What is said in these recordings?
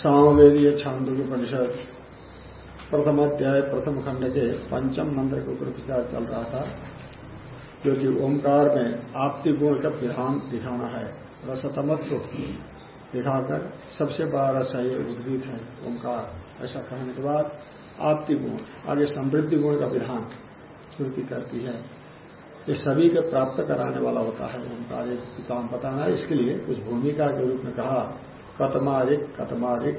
सामवेदीय छांदोग्य परिषद, प्रथम अध्याय, प्रथम खंड के पंचम मंत्र के ऊपर विचार चल रहा था, जो कि ओंकार में आपती गुण का विधान दिखाना है। रसतमत्व दिखाकर सबसे बड़ा रस है ये उद्गीत है ओंकार। ऐसा कहने के बाद आपती गुण आगे समृद्धि गुण का विधान श्रुति करती है। ये सभी के प्राप्त कराने वाला होता है ओंकार। एक काम बताना है, इसके लिए कुछ भूमिका के रूप में कहा। कतमारिक कतमारिक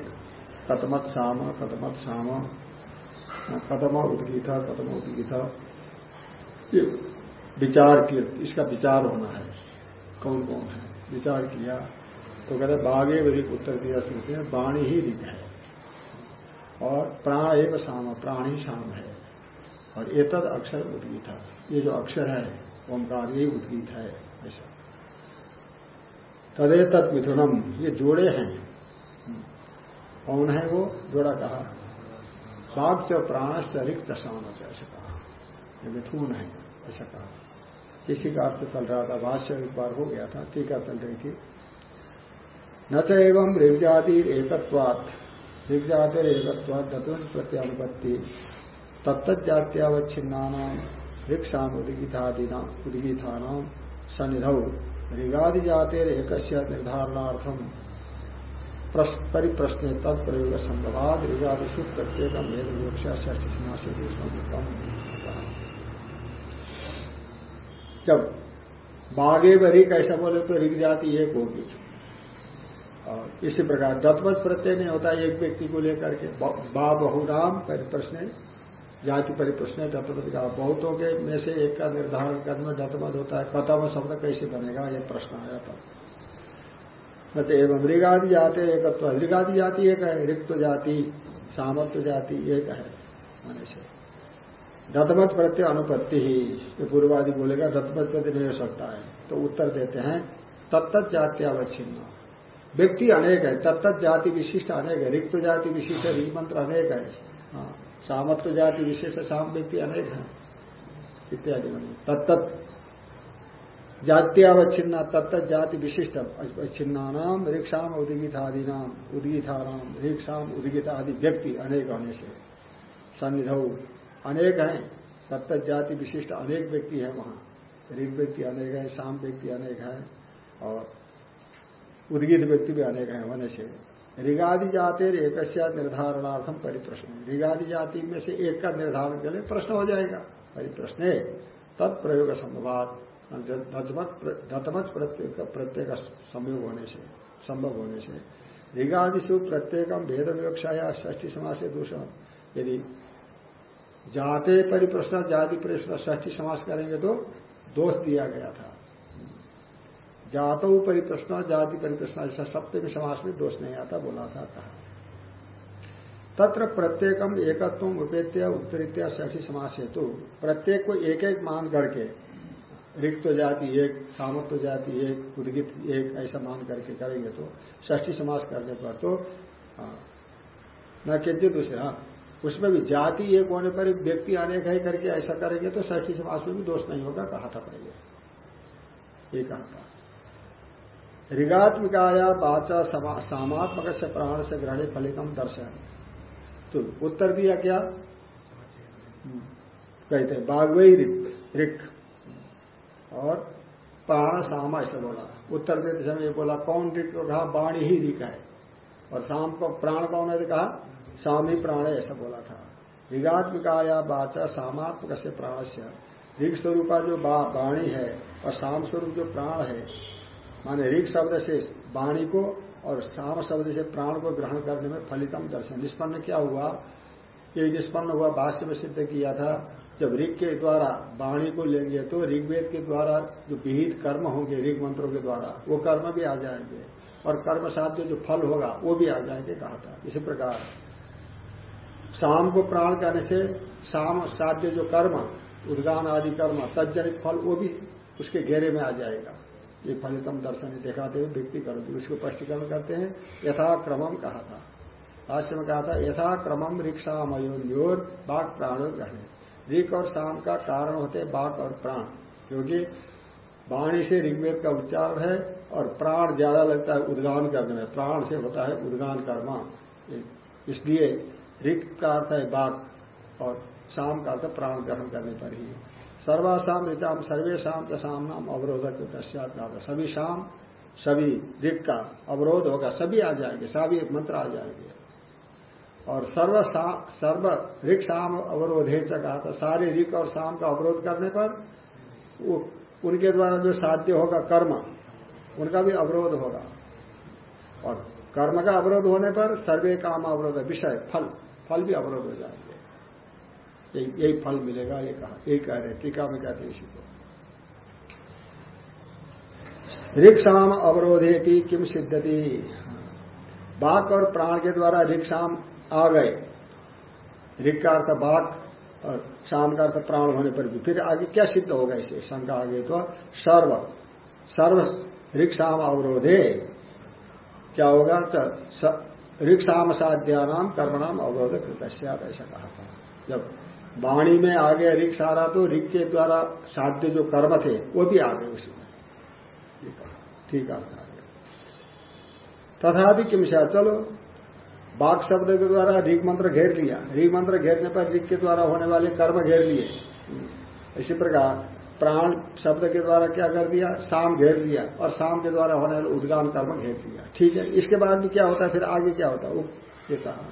कतमत साम, कतमत श्याम कतम उदगीता कतम उदगीता। विचार किया, इसका विचार होना है। कौन कौन है? विचार किया तो कहते बाघे वरिक उत्तर दिया सुनते हैं वाणी ही रिक है। और प्राण एव शाम ही श्याम है। और एतद अक्षर उद्गीत। ये जो अक्षर है, ओंकार, ये उद्गीत है, ऐसा। तदे तत् मिथुनम। ये जोड़े हैं। कौन है वो? जोड़ा कहा। बाघ च प्राण से रिक्त शाम ऐसा कहा। मिथुन है, ऐसा कहा। किसी का अर्थ चल रहा था, भाष्य एक बार हो गया था, टीका चल रही थी। न च एवं ऋग्जाति एकत्वात् ऋग्जातिर एकत्वात् दतुन प्रत्यानुपत्ति। तत्तजात्यावच्छिन्ना ऋक्षाम उदगीतादीना उदगीताना सनिधौ ऋगादि जाते एक निर्धारणार्थम परिप्रश्न तत्प्रयोग संभवाद ऋगादिशु प्रत्येक भेद विवक्षा षष्ठीमा से जब बागे बरी कैसा बोले तो ऋग जाति एक होगी। और इसी प्रकार दत्वत प्रत्यय नहीं होता एक व्यक्ति को लेकर के। बा बहुराम परिप्रश्न जाति परिप्रश्न दत्तमत का बहुतों के में से एक का निर्धारण करने में होता है कथम शब्द कैसे बनेगा यह प्रश्न आया था। तो एवं मृगादि जाते एकत्व मृगादि जाति, एक है रिक्त जाति, सामत्व जाति, एक है होने से। दत्तमत प्रत्यय अनुपत्ति ही, जो पूर्वादि बोलेगा दत्तमत प्रत्यय नहीं हो सकता है तो उत्तर देते हैं तत्त जाति अवच्छिन्न। व्यक्ति अनेक है तत्त जाति विशिष्ट अनेक है रिक्त जाति विशिष्ट मंत्र अनेक है। हाँ। सामत्व जाति विशेष साम व्यक्ति अनेक है, इत्यादि तत्त जात्यावच्छिन्न तत्त जाति विशिष्ट छिन्नानाम रिक्षाम उदगितादीनाम उदगितानाम रिक्षाम उदगित आदि व्यक्ति अनेक होने से। सन्निध अनेक हैं तत्त जाति विशिष्ट अनेक व्यक्ति है वहाँ। ऋग व्यक्ति अनेक है शाम व्यक्ति अनेक है, और उदगित व्यक्ति भी अनेक है होने से। ऋगादि जाति एक निर्धारणार्थम परिप्रश्न ऋगादि जाति में से एक का निर्धारण के लिए प्रश्न हो जाएगा। परिप्रश्न तत्प्रयोग संभवात दतमत प्रत्येक संयोग होने से, संभव होने से। ऋगादिशु प्रत्येकम भेद विवक्षाया ष्ठी समाज से दूषण यदि जाते परिप्रश्न, जाति प्रश्न ष्ठी समाज करेंगे तो दोष दिया गया था। जातो परिप्रश्न जाति परिप्रश्न ऐसा सप्तमी समास में दोष नहीं आता, बोला था कहा तत्र प्रत्येकम एकत्व उपेत्य, उत्तरित्या ष्ठी समास हेतु, प्रत्येक को एक एक मान करके, रिक्त जाति एक, सामत्व जाति एक, उदगित एक, ऐसा मान करके करेंगे तो ष्ठी समास करने पर तो न किंचित दूसरा उसमें भी जाति एक होने पर व्यक्ति अनेक है करके ऐसा करेंगे तो ष्ठी समास में भी दोष नहीं होगा, कहा था पहले। ये कहा था। ऋगात्मिकाया वाचा सामात्मक से प्राण से ग्रहणे फलितम दर्शन तो उत्तर दिया क्या? कहते बागवई रिक और प्राण साम, ऐसा बोला। उत्तर देते समय ये बोला, कौन रिक कहा? बाणी ही रिक है। और शाम को प्राण कौन है कहा? ही प्राण है, ऐसा बोला था। ऋगात्मिकाया वाचा सामात्मक से प्राण से ऋग स्वरूपा जो बाणी है और शाम स्वरूप जो प्राण है माने ऋग शब्द से वाणी को और शाम शब्द से प्राण को ग्रहण करने में फलितम दर्शन। निष्पन्न क्या हुआ? ये निष्पन्न हुआ, भाष्य में सिद्ध किया था, जब ऋग के द्वारा वाणी को लेंगे तो ऋग्वेद के द्वारा जो विहित कर्म होंगे ऋग मंत्रों के द्वारा, वो कर्म भी आ जाएँगे और कर्म साध्य जो फल होगा, वो भी आ जाएँगे कहा था। इसी प्रकार शाम को प्राण करने से शाम साध्य जो कर्म, उद्गान आदि कर्म तजनित फल, वो भी उसके घेरे में आ जाएगा। ये फलितम दर्शन दिखाते हुए व्यक्ति करो उसको स्पष्टीकरण करते हैं यथाक्रमम कहा था। भाष्य में कहा था यथाक्रमम रिक्शा मयोर बाघ प्राण रहने रिक और शाम का कारण होते बाघ और प्राण, क्योंकि वाणी से ऋग्वेद का उच्चारण है और प्राण ज़्यादा लगता है उद्गान करने में, प्राण से होता है उद्गान कर्मा। इसलिए ऋग का अर्थ है बाघ और शाम का अर्थ प्राण ग्रहण करने पर ही। सर्वासाम ऋचाम सर्वेशम दशाम नाम अवरोधक पश्चात सभी शाम सभी ऋग का अवरोध होगा सभी आ जाएँगे सभी एक मंत्र आ जाएँगे। और सर्व सर्व ऋग शाम अवरोधे कहा था सारे ऋग और शाम का अवरोध करने पर उनके द्वारा जो साध्य होगा कर्म, उनका भी अवरोध होगा। और कर्म का अवरोध होने पर सर्वे काम अवरोध, विषय, फल फल भी अवरोध हो जाएँगे। यही फल मिलेगा, ये कहा यही कह रहे, टीका में कहते इसी को। रिक्साम अवरोधे की किम सिद्धति। बाक और प्राण के द्वारा रिक्साम आ गए। रिक का अर्थ बाक और शाम का अर्थ प्राण होने पर भी। फिर आगे क्या सिद्ध होगा इसे? शंका आगे तो सर्व सर्व रिक्साम अवरोधे। क्या होगा? रिक्साम साध्यानाम कर्मणाम अवरोध कृत ऐसा कहा था। जब वाणी में आ गया रिक्स आ रहा तो रिक के द्वारा साध्य जो कर्म थे, वो भी आ गए उसी में। ठीक है तथापि किम चलो। बाघ शब्द के द्वारा ऋग मंत्र घेर लिया। ऋग मंत्र घेरने पर ऋग के द्वारा होने वाले कर्म घेर लिए। इसी प्रकार प्राण शब्द के द्वारा क्या कर दिया? शाम घेर लिया और शाम के द्वारा होने वाले उद्गान कर्म घेर दिया ठीक है, इसके बाद भी क्या होता है? फिर आगे क्या होता है? ये कहा।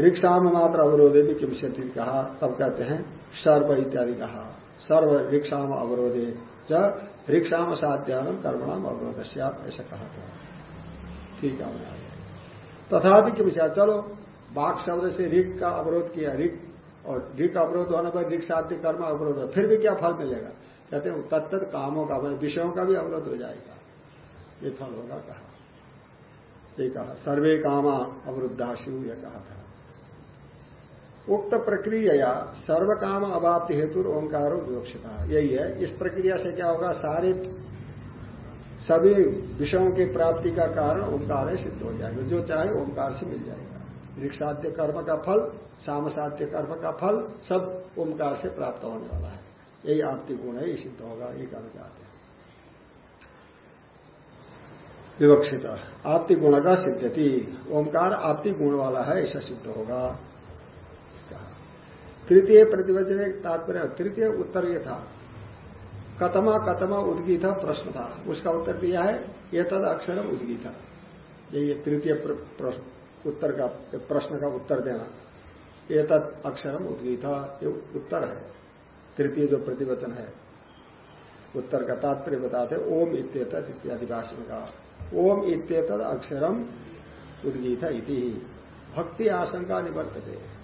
रिक्शाम मात्र अवरोधे भी किमशति कहा, तब कहते हैं, सर्व इत्यादि कहा। सर्व रिक्शाम अवरोधे जब रिक्शाम साध्यान कर्मणाम अवरोध ऐसा कहा था। ठीक है तथापि के विषय चलो बाघ शब्द से रिक का अवरोध किया रिक और रिक अवरोध होने पर रिक साध्य कर्म अवरोध हो फिर भी क्या फल मिलेगा? कहते हैं, तत्त कामों का विषयों का भी अवरोध हो जाएगा। ये फल होगा, कहा। ये कहा, सर्वे कामा अवरुद्धाशु यह कहा था। उक्त प्रक्रिया सर्व काम अवाप्ति हेतु ओंकार विवक्षिता। यही है। इस प्रक्रिया से क्या होगा? सारे सभी विषयों की प्राप्ति का कारण ओंकार सिद्ध हो जाएगा। जो चाहे ओंकार से मिल जाएगा। ऋक्षाद्य कर्म का फल, सामसाध्य कर्म का फल, सब ओंकार से प्राप्त होने वाला है। यही आपति गुण है, ये सिद्ध होगा, ये कहना चाहते हैं। विवक्षित। आपति गुण का सिद्धति ओंकार आपति गुण वाला है, ऐसा सिद्ध होगा। तृतीय प्रतिवचन तात्पर्य तृतीय उत्तर ये था। कतमा कतमा उदगी था प्रश्न था। उसका उत्तर दिया है, ये तद अक्षरम उदगी था ये तृतीय उत्तर का, प्रश्न का उत्तर देना। ये तद अक्षरम उदगी था ये उत्तर है। तृतीय जो प्रतिवचन है, उत्तर का तात्पर्य बताते ओम इत्येत इत्यादि भाषण का ओम इत्येत अक्षरम उदगीत इति। भक्ति आशंका निवर्तते।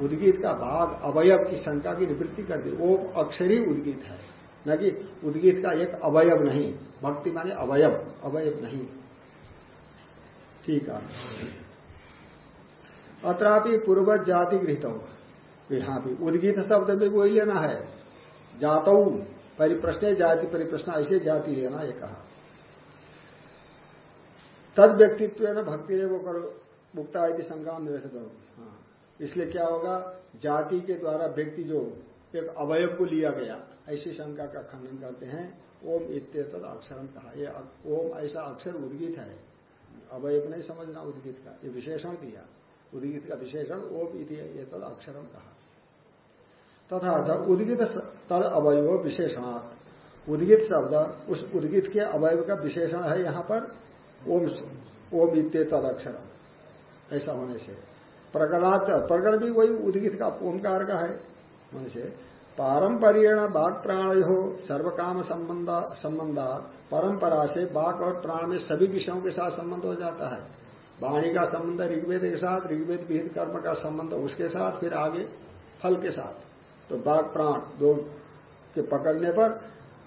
उदगीत का भाग अवयव की शंका की निवृत्ति कर दी। वो अक्षर ही उदगीत है। न कि उद्गीत का एक अवयव नहीं। भक्ति माने अवयव। अवयव नहीं। ठीक है। अत्रापि पूर्वज जाति गृहित हो यहाँ भी उद्गीत शब्द में वही लेना है। जातौ। परिप्रश्न जाति परिप्रश्न, ऐसे जाति लेना ये कहा। तद व्यक्तित्व भक्ति ने वो करो। मुक्ता यदि संग्राम निवेश करो इसलिए क्या होगा? जाति के द्वारा व्यक्ति जो एक अवयव को लिया गया, ऐसी शंका का खंडन करते हैं। ओम इत्यत अक्षरम कहा यह ओम ऐसा अक्षर उद्गीत है। अवयव नहीं समझना उद्गीत का, ये विशेषण दिया उद्गीत का विशेषण ओम इति तद अक्षरम कहा तथा उद्गीत तद अवयव विशेषणार्थ उद्गीत शब्द, उस उद्गीत के अवयव का विशेषण है यहाँ पर। ओम ओम इत्य तद अक्षरम ऐसा होने से। प्रकरणार्थ प्रकरण भी वही उद्गीत का ओंकार का है मनुष्य। पारंपरियण बाघ प्राण हो सर्व काम संबंध संबंधा परंपरा से बाघ और प्राण में सभी विषयों के साथ संबंध हो जाता है। वाणी का संबंध ऋग्वेद के साथ ऋग्वेद विहित कर्म का संबंध उसके साथ फिर आगे फल के साथ। तो बाघ प्राण दो के पकड़ने पर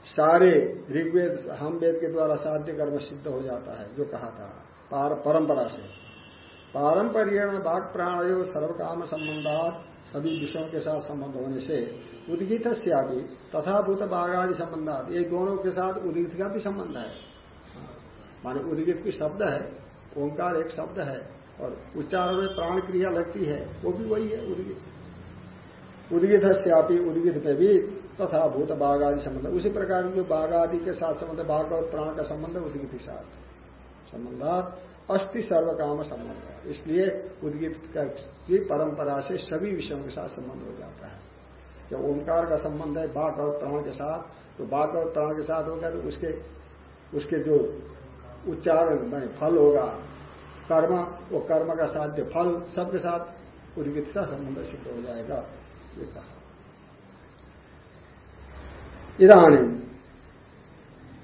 सारे ऋग्वेद हम वेद के द्वारा साध्य कर्म सिद्ध हो जाता है जो कहा था पार, परंपरा से। पारंपरियण बाघ प्राणयो सर्वकाम संबंधात सभी विषयों के साथ संबंध होने से उदगित भी तथा भूत बाघादि संबंधात ये दोनों के साथ उदगित का भी संबंध है। माने उदगित की शब्द है, ओंकार एक शब्द है, और उच्चारण में प्राण क्रिया लगती है, वो भी वही है उदगित। उदगित श्यापी उदगित पे भी तथा भूत बाघ आदि संबंध उसी प्रकार जो बाघ आदि के साथ संबंध बाघ और प्राण का संबंध उदगित के साथ। संबंधात अस्थि सर्व काम संबंध। है इसलिए उदगित की परंपरा से सभी विषयों के साथ संबंध हो जाता है। जब ओंकार का संबंध है बाघ और प्राण के साथ तो बाघ और प्राण के साथ होगा तो उसके उसके जो उच्चारण में फल होगा, कर्म, वो कर्म का साध्य फल सबके साथ उदगित का संबंध सिद्ध हो जाएगा, ये कहा। इधानी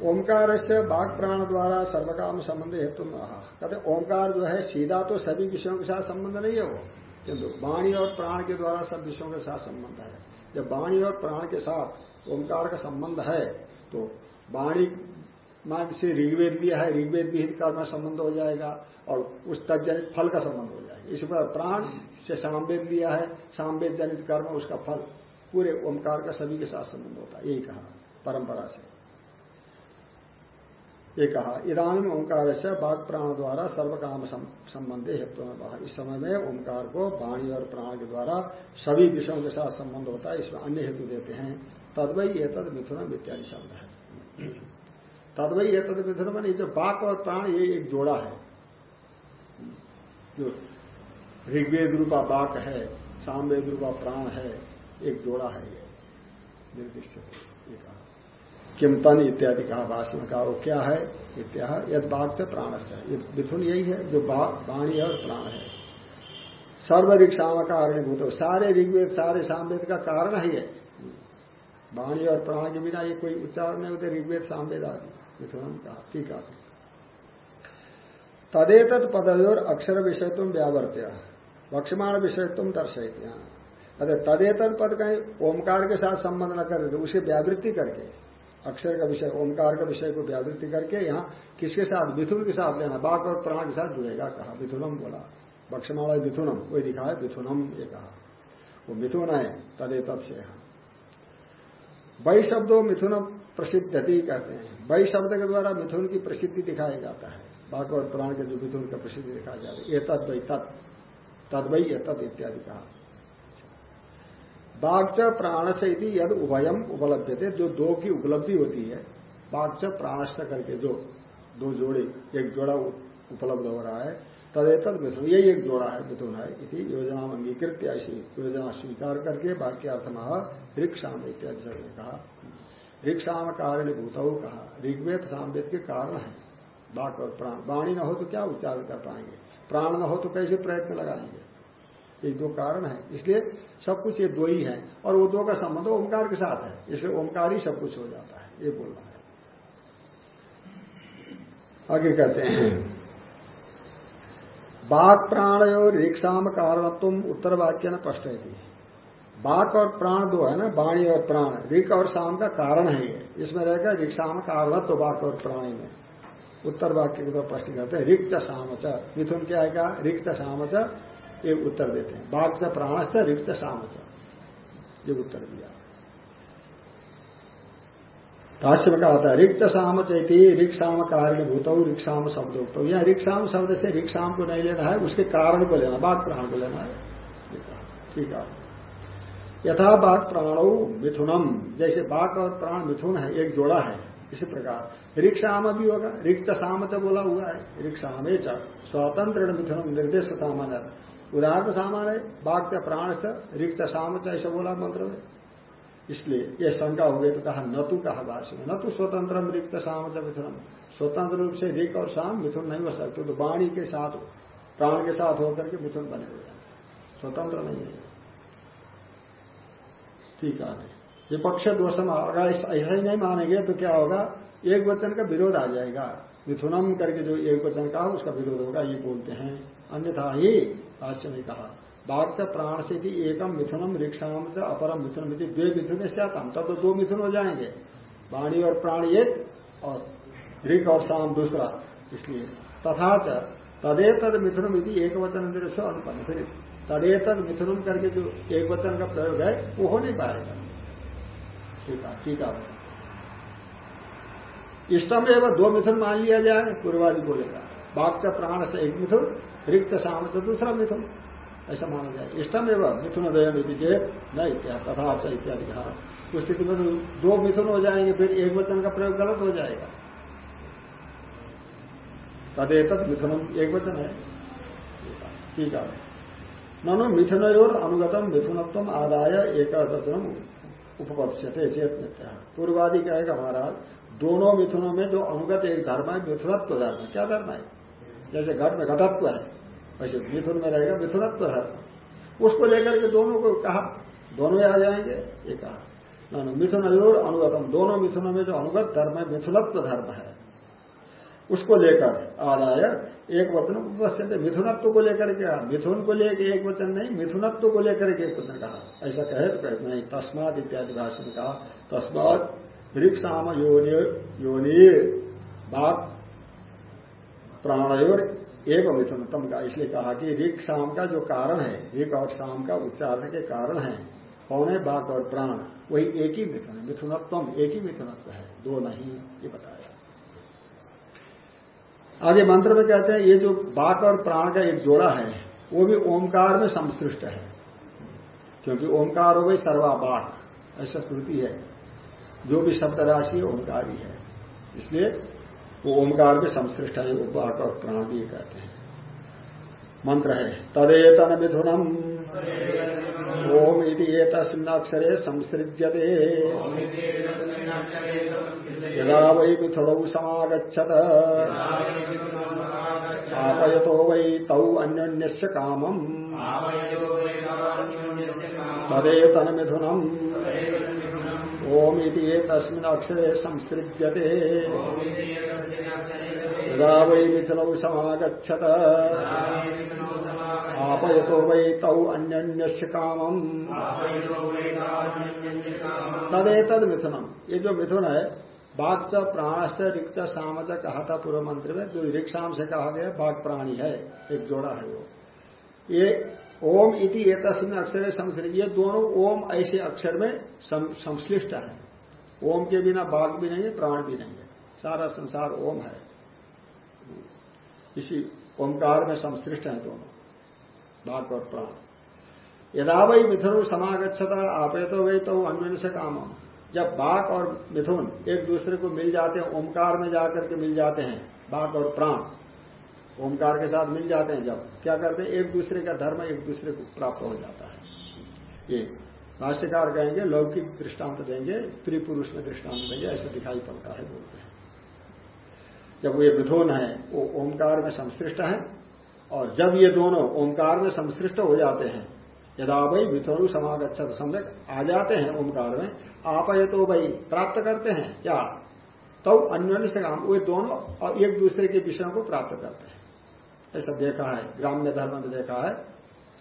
ओंकार से बाघ प्राण द्वारा सर्वकाम संबंध हेतु कहते ओंकार जो है, सीधा तो सभी विषयों के साथ संबंध नहीं है वो। किंतु वाणी और प्राण के द्वारा सब विषयों के साथ संबंध है। जब वाणी और प्राण के साथ ओंकार का संबंध है तो वाणी मान से ऋग्वेद लिया है, ऋग्वेद भी कर्म संबंध हो जाएगा और उस तजनित फल का संबंध हो जाएगा। इसी पर प्राण से सामवेद लिया है, सामवेद जनित कर्म, उसका फल पूरे ओंकार का सभी के साथ संबंध होता है। यही कहा परंपरा से। ये कहा इधानी ओंकार से बाघ प्राण द्वारा सर्व काम संबंधी हेतु में कहा इस समय में ओंकार को वाणी और प्राण के द्वारा सभी विषयों के साथ संबंध होता है, इसमें अन्य हेतु देते हैं। तदवई ये तद मिथुन इत्यादि शब्द है। तदवई ये तद मिथुन में जो बाघ और प्राण, ये एक जोड़ा है। जो ऋग्वेद रूपा बाघ है, सामवेद रूपा प्राण है, एक जोड़ा है ये। निर्दिष्ट ये कहा। किम तन इत्यादि कहा भाषण कहा वो क्या है? इत्या यद बाघ से प्राण से। मिथुन यही है, जो वाणी और प्राण है। सर्व रिक्साम कारण भूत सारे ऋग्वेद, सारे सामवेद का कारण है ये। वाणी और प्राण के बिना ये कोई उच्चारण नहीं होते, ऋग्वेद, सामवेद आदि। मिथुन कहा ठीक है। तदेत पदव्योर अक्षर विषय तुम वक्षमाण विषय तुम दर्शयते अरे तदेतर पद कहीं ओमकार के साथ संबंध न करे तो उसे व्यावृत्ति करके। अक्षर का विषय, ओंकार का विषय को व्यावृत्ति करके यहाँ किसके साथ? मिथुन के साथ लेना, बाघ और प्राण के साथ जुड़ेगा, कहा। मिथुनम बोला। बक्षमाणा मिथुनम कोई दिखा है, मिथुनम ये कहा। वो मिथुन है तदे तब से यहाँ। वही शब्दों मिथुन प्रसिद्धति कहते हैं। वही शब्द के द्वारा मिथुन की प्रसिद्धि दिखाया जाता है। बाघ और प्राण के जो मिथुन का प्रसिद्धि दिखाया जाता है। ये तद वही तत् तद वही इत्यादि कहा। बाघ प्राण से यदि यद उभयम उपलब्ध थे जो दो की उपलब्धि होती है बाघ प्राणश्च करके जो दो जोड़े, एक जोड़ा उपलब्ध हो रहा है, तदेतद मिथुन यही एक जोड़ा है मिथुन है इसी योजना अंगीकृत ऐसी योजना स्वीकार करके वाक्यार्थ ऋक्षाम इत्यादि ने कहा। ऋक्षाम कारण भूत कहा, ऋग्वेद सामवेद के कारण है। बाघ और प्राण, वाणी न हो तो क्या उच्चारण कर पाएँगे? प्राण न हो तो कैसे प्रयत्न लगाएँगे? ये दो कारण है। इसलिए सब कुछ ये दो ही है। और वो दो का संबंध ओंकार के साथ है। इसलिए ओंकार ही सब कुछ हो जाता है। ये बोलना है। आगे कहते हैं। बाघ प्राण और रिक्साम कारणत्व उत्तर वाक्य न स्पष्ट है बाघ और प्राण दो है ना? वाणी और प्राण। रिक और शाम का कारण है ये। इसमें रहेगा रिक्साम कारणत्व बाघ और प्राणी में। उत्तर वाक्य के तो स्पष्ट करते हैं। रिक्त सामच मिथुन क्या है रिक्त सामच ये उत्तर देते हैं। बाघ से प्राण से, रिक्त शाम से। ये उत्तर दिया। भाष्य में कहा था, रिक्त शाम चैती रिक्साम कारण भूत रिक्साम यह रिक्साम शब्द से रिक्साम को नहीं लेना है, उसके कारण को लेना बाघ प्राण को लेना है। ठीक है। यथा बाघ प्राण मिथुनम। जैसे बाघ और प्राण मिथुन है, एक जोड़ा है, इसी प्रकार। रिक्साम भी होगा, रिक्त साम बोला हुआ है। रिक्साम स्वतंत्र मिथुनम निर्देश सामान्य उदाहरण सामान है, बाघ का प्राण से रिक्त शाम ऐसा बोला मंत्र में। इसलिए ये शंका हो गई तो कहा, न तू कहा भाष्य में न तो स्वतंत्र रिक्त शाम मिथुन स्वतंत्र रूप से रिक और शाम मिथुन नहीं हो सकते तो वाणी के साथ, प्राण के साथ होकर के मिथुन बने हुए स्वतंत्र नहीं है। ठीक है विपक्ष दोषम, अगर ऐसा ही नहीं मानेंगे तो क्या होगा? एक वचन का विरोध आ जाएगा। मिथुनम करके जो एक वचन का उसका विरोध होगा, ये बोलते हैं। अन्यथा ही भाष्य में कहा बाघ प्राण से भी एकम मिथुनम रिक्षाम से अपरम मिथुन द्वे मिथुन आता तब तो दो मिथुन हो जाएँगे। वाणी और प्राण एक और ऋख और शाम दूसरा। इसलिए तथा च तदे तद मिथुनम यदि एक वचन से अनुपन्न फिर तदे तद मिथुनम करके जो एक वचन का प्रयोग है, वो हो नहीं पाएगा। ठीक है ठीक है। इष्टम एवं दो मिथुन मान लिया जाए, पूर्वादि बोलेगा। से प्राण से एक मिथुन, रिक्त शाम से दूसरा मिथुन। ऐसा माना जाए। इष्टम एवं मिथुन दयन यदि न इत्यादि तथा इत्यादि कहा। उस स्थिति में तो दो मिथुन हो जाएँगे, फिर एक वचन का प्रयोग गलत हो जाएगा। तदे तद मिथुनम एक वचन है। ठीक है। ननु मिथुनयोर अनुगतम मिथुनत्व आदाय एक वचनम उपपक्षते चेत मिथ्या। पूर्वादि कहेगा महाराज, दोनों मिथुनों में जो अनुगत एक धर्म है, मिथुनत्व धर्म क्या धर्म है? जैसे घट में घटत्व है। वैसे मिथुन में रहेगा मिथुनत्व धर्म उसको लेकर के दोनों को कहा, दोनों आ जाएँगे, ये कहा। मिथुन और अनुगतम, दोनों मिथुनों में जो अनुगत धर्म है, मिथुनत्व धर्म है। उसको लेकर आदाय, एक वचन उपस्थित मिथुनत्व को लेकर के मिथुन को लेकर एक वचन नहीं, मिथुनत्व को लेकर के एक वचन कहा। ऐसा कहे तो कहते नहीं तस्माद इत्यादि भाषण कहा। तस्माद वृक्षाम योनि योनि बाप प्राणयोर एक मिथुनतम का। इसलिए कहा कि ऋक शाम का जो कारण है ऋक और शाम का उच्चारण के कारण है, पौने बाघ और प्राण, वही एक ही मिथुन है। मिथुनत्व एक ही मिथुनत्व है, दो नहीं, ये बताया। आगे मंत्र में कहते हैं, ये जो बाघ और प्राण का एक जोड़ा है, वो भी ओंकार में संश्लिष्ट है। क्योंकि ओंकार हो गई सर्वा बाघ ऐसा श्रुति है। जो भी शब्द राशि ओंकार ही है। इसलिए वो ओंकार में संश्लिष्ट है उपाक और प्राण भी कहते हैं। मंत्र है, तदेतन मिथुनम। ओम इति अक्षरे संसृज्यते। यदा वै मिथुनौ समागछत आपयतो वै तौ अन्योन्यस्य कामम्। तदेतन मिथुनम। ओम इति तस्मिन् अक्षरे संसृज्यते। यदा वै मिथिलौ समागछत आपयतो वै तौ अन्यन्यस्य कामम्। तदेतद मिथुनम। ये जो मिथुन है बाघ च प्राण से रिक्त शाम कहा था पूर्व मंत्र में जो रिक्षाम से कहा गया बाघ प्राणी है एक जोड़ा है वो। ये ओम इति एक अक्षर संश्लिष्ट ये दोनों ओम ऐसे अक्षर में संश्लिष्ट है। ओम के बिना बाघ भी नहीं है, प्राण भी नहीं है। सारा संसार ओम है। इसी ओंकार में संश्लिष्ट है दोनों। बाघ और प्राण। यदा वही मिथुन समागछता आपे तो वही तो अन्य से काम। जब बाघ और मिथुन एक दूसरे को मिल जाते हैं, ओंकार में जाकर के मिल जाते हैं बाघ और प्राण। ओंकार के साथ मिल जाते हैं जब। क्या करते हैं? एक दूसरे का धर्म एक दूसरे को प्राप्त हो जाता है। ये भाष्यकार कहेंगे, लौकिक दृष्टांत देंगे, त्रिपुरुष में दृष्टांत देंगे, ऐसे दिखाई पड़ता है बोलते हैं। जब ये मिथुन है, वो ओंकार में संश्लिष्ट है, और जब ये दोनों ओंकार में संश्लिष्ट हो जाते हैं, यदा भाई मिथुन समागछत सम्यक आ जाते हैं ओंकार में आप ये तो भाई प्राप्त करते हैं। क्या तो अन्य से काम वे दोनों और एक दूसरे के विषयों को प्राप्त करते हैं। ऐसा देखा है ग्राम्य धर्म में देखा है,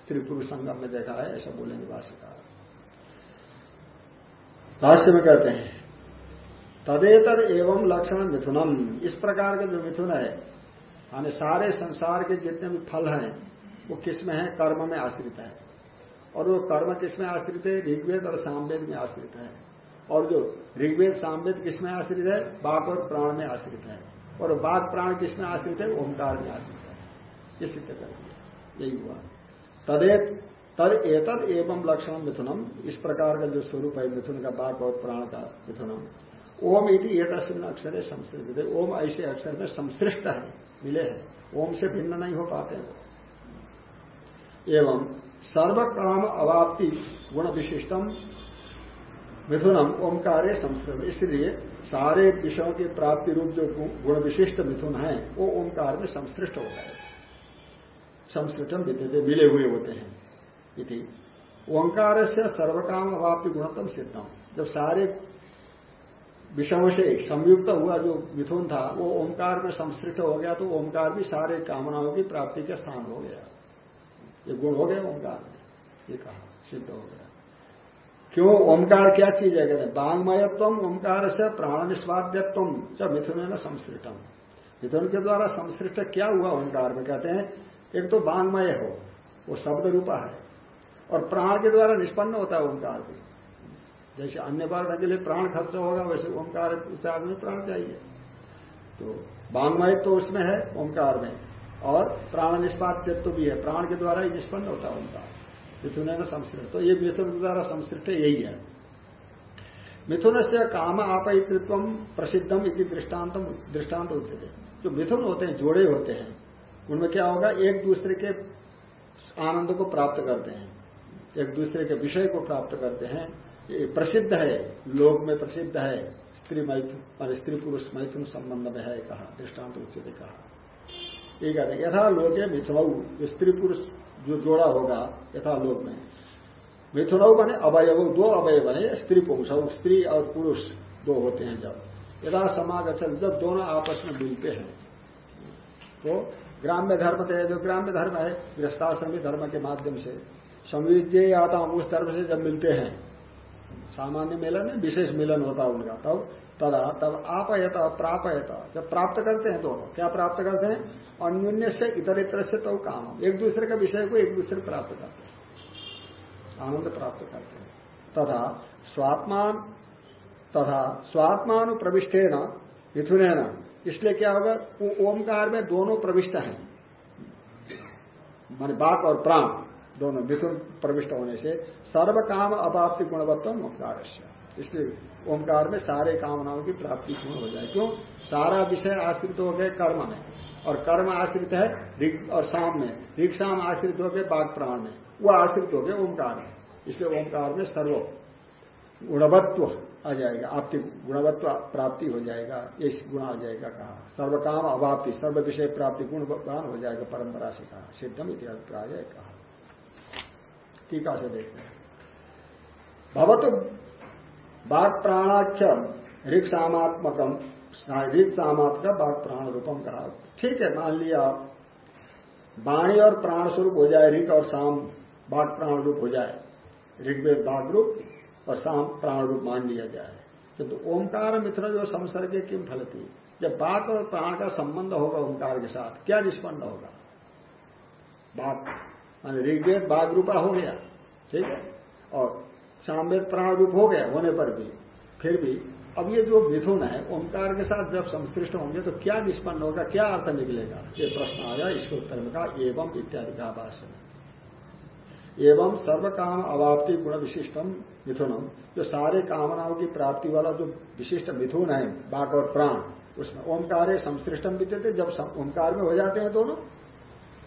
स्त्री पुरुष संगम में देखा है, ऐसा बोलेंगे भाष्यकार भाष्य में कहते हैं, तदेतर एवं लक्षण मिथुनम। इस प्रकार के जो मिथुन है माने सारे संसार के जितने भी फल हैं, वो किसमें है? कर्म में आश्रित है। और वो कर्म किसमें आश्रित है? ऋग्वेद और सामवेद में आश्रित है। और जो ऋग्वेद, सामवेद किसमें आश्रित है? बाघ और प्राण में आश्रित है। और बाघ प्राण किसमें आश्रित है? ओंकार में आश्रित ये सिद्ध कर दिया यही हुआ। तदेत तद एतद एवं लक्षण मिथुनम। इस प्रकार का जो स्वरूप है, मिथुन का बाप और प्राण का मिथुनम। ओम यदि एक अक्षर है संस्कृत। ओम ऐसे अक्षर में संश्लिष्ट है, मिले हैं। ओम से भिन्न नहीं हो पाते हैं। एवं सर्वकाम अवाप्ति गुण विशिष्टम। मिथुनम ओंकार संस्कृत। इसलिए सारे विषयों की प्राप्ति रूप जो गुण विशिष्ट मिथुन है, वो ओंकार में संश्लिष्ट हो। गए संस्कृतम विद्यते, मिले हुए होते हैं। इति। ओंकार से सर्वकाम अवाप्ति गुणतम सिद्धम जब सारे विषयों से संयुक्त हुआ, जो मिथुन था, वो ओंकार में संश्रित हो गया तो ओंकार भी सारे कामनाओं की प्राप्ति के स्थान हो गया। ये गुण हो गया ओंकार में। ये कहा, सिद्ध हो गया। क्यों? ओंकार क्या चीज़ है? कहते बांगमयत्व ओंकार से प्राण निस्वाद्यत्व जब मिथुन न संश्रितम मिथुन के द्वारा संश्रिष्ट क्या हुआ ओंकार में? कहते हैं एक तो बांगमय हो, वो शब्द रूपा है, और प्राण के द्वारा निष्पन्न होता है ओंकार भी। जैसे अन्य वर्ण के लिए प्राण खर्च होगा, वैसे ओंकार उच्चारण में प्राण चाहिए। तो बांगमय तो उसमें है, ओंकार में। और प्राण निष्पाद्यत्व भी है, प्राण के द्वारा ही निष्पन्न होता है ओंकार। मिथुन है संस्कृत। तो ये मिथुन द्वारा संस्कृत यही है। मिथुन से काम आपयित्व प्रसिद्धम इति दृष्टान्तम दृष्टांत उच्चते जो मिथुन होते हैं, जोड़े होते हैं उनमें क्या होगा? एक दूसरे के आनंद को प्राप्त करते हैं। एक दूसरे के विषय को प्राप्त करते हैं। ये प्रसिद्ध है। लोक में प्रसिद्ध है। स्त्री मैथुन स्त्री पुरुष मैथुन संबंध में है कहा। दृष्टांत उचित कहा। ये कहते हैं यथा लोके मिथुन स्त्री पुरुष जो जोड़ा होगा, यथा लोक में। मिथुनऊ बने अवयव, दो अवयव बने स्त्री पुरुष स्त्री और पुरुष दो होते हैं जब। यथा समागछन जब दोनों आपस में मिलते हैं तो ग्राम्य धर्म थे, जो ग्राम्य धर्म है, गृहस्थाश्रमी धर्म के माध्यम से। संविजय आता उस धर्म से जब मिलते हैं, सामान्य मिलन है, विशेष मिलन होता है उनका, तब, तदा, तब आपयत, प्रापयत। जब प्राप्त करते हैं दोनों क्या प्राप्त करते हैं? अन्योन्य से इतर इतर से तो काम। एक दूसरे के विषय को एक दूसरे प्राप्त करते हैं। आनंद प्राप्त करते हैं। तथा, स्वात्मान, तथा स्वात्मानु प्रविष्टे न मिथुन इसलिए क्या होगा? ओमकार में दोनों प्रविष्ट हैं। मान बाक और प्राण दोनों मिथुन प्रविष्ट होने से सर्व काम अपाप्ति गुणवत्तम ओंकार इसलिए ओंकार में सारे कामनाओं की प्राप्ति गुण हो जाए। क्यों? सारा विषय आश्रित हो गए कर्म में। और कर्म आश्रित है ऋग और शाम में। ऋग शाम आश्रित हो गए बाघ प्राण में। वह आश्रित हो गए ओंकार में। इसलिए ओंकार में सर्व गुणवत्व आ जाएगा। आपकी गुणवत्व प्राप्ति हो जाएगा। ये गुण आ जाएगा कहा। सर्व काम अभाप्ति, सर्व विषय प्राप्ति, गुण गुणवान हो जाएगा परंपरा से कहा। सिद्धम इतिहास कहा। टीका से देखते हैं। भवत बाघ प्राणाख्य ऋक्षामात्मकम ऋग सामात्मक बाघ प्राण रूपम कहा ठीक है, मान लिया आप। वाणी और प्राण स्वरूप हो जाए ऋग और शाम बाघ प्राण रूप हो जाए। ऋग्वेद बाघ रूप और शाम प्राण रूप मान लिया जाए। किंतु तो ओंकार मित्र जो संसर्ग किम फलती? जब बात और प्राण का संबंध होगा ओंकार के साथ, क्या निष्पन्न होगा? बात, मान ऋग्वेद बाघ रूपा हो गया, ठीक है? और सामवेद प्राण रूप हो गया होने पर भी, फिर भी, अब ये जो मिथुन है, ओंकार के साथ जब संश्लिष्ट होंगे तो क्या निष्पन्न होगा, क्या अर्थ निकलेगा? ये प्रश्न आया, इसके उत्तर में कहा, एवं इत्यादि का भाषण एवं सर्व काम अवाप्ति गुण विशिष्टम मिथुनम। जो सारे कामनाओं की प्राप्ति वाला जो विशिष्ट मिथुन है, बाघ और प्राण, उसमें ओंकार संश्लिष्टम विद्यते, जब ओंकार में हो जाते हैं दोनों।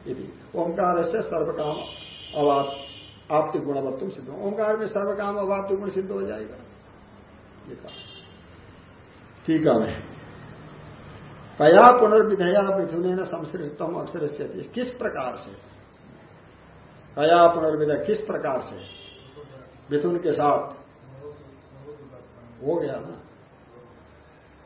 यदि ओंकार से सर्व काम अवाप आपकी गुणवत्तम सिद्ध ओंकार में सर्व काम अवाप्ति गुण सिद्ध हो जाएगा। ठीक है। कया पुनर्विधया मिथुन संश्लिष्टम अक्षर किस प्रकार से? कया पुनर्विदा किस प्रकार से? मिथुन के साथ। हो गया ना?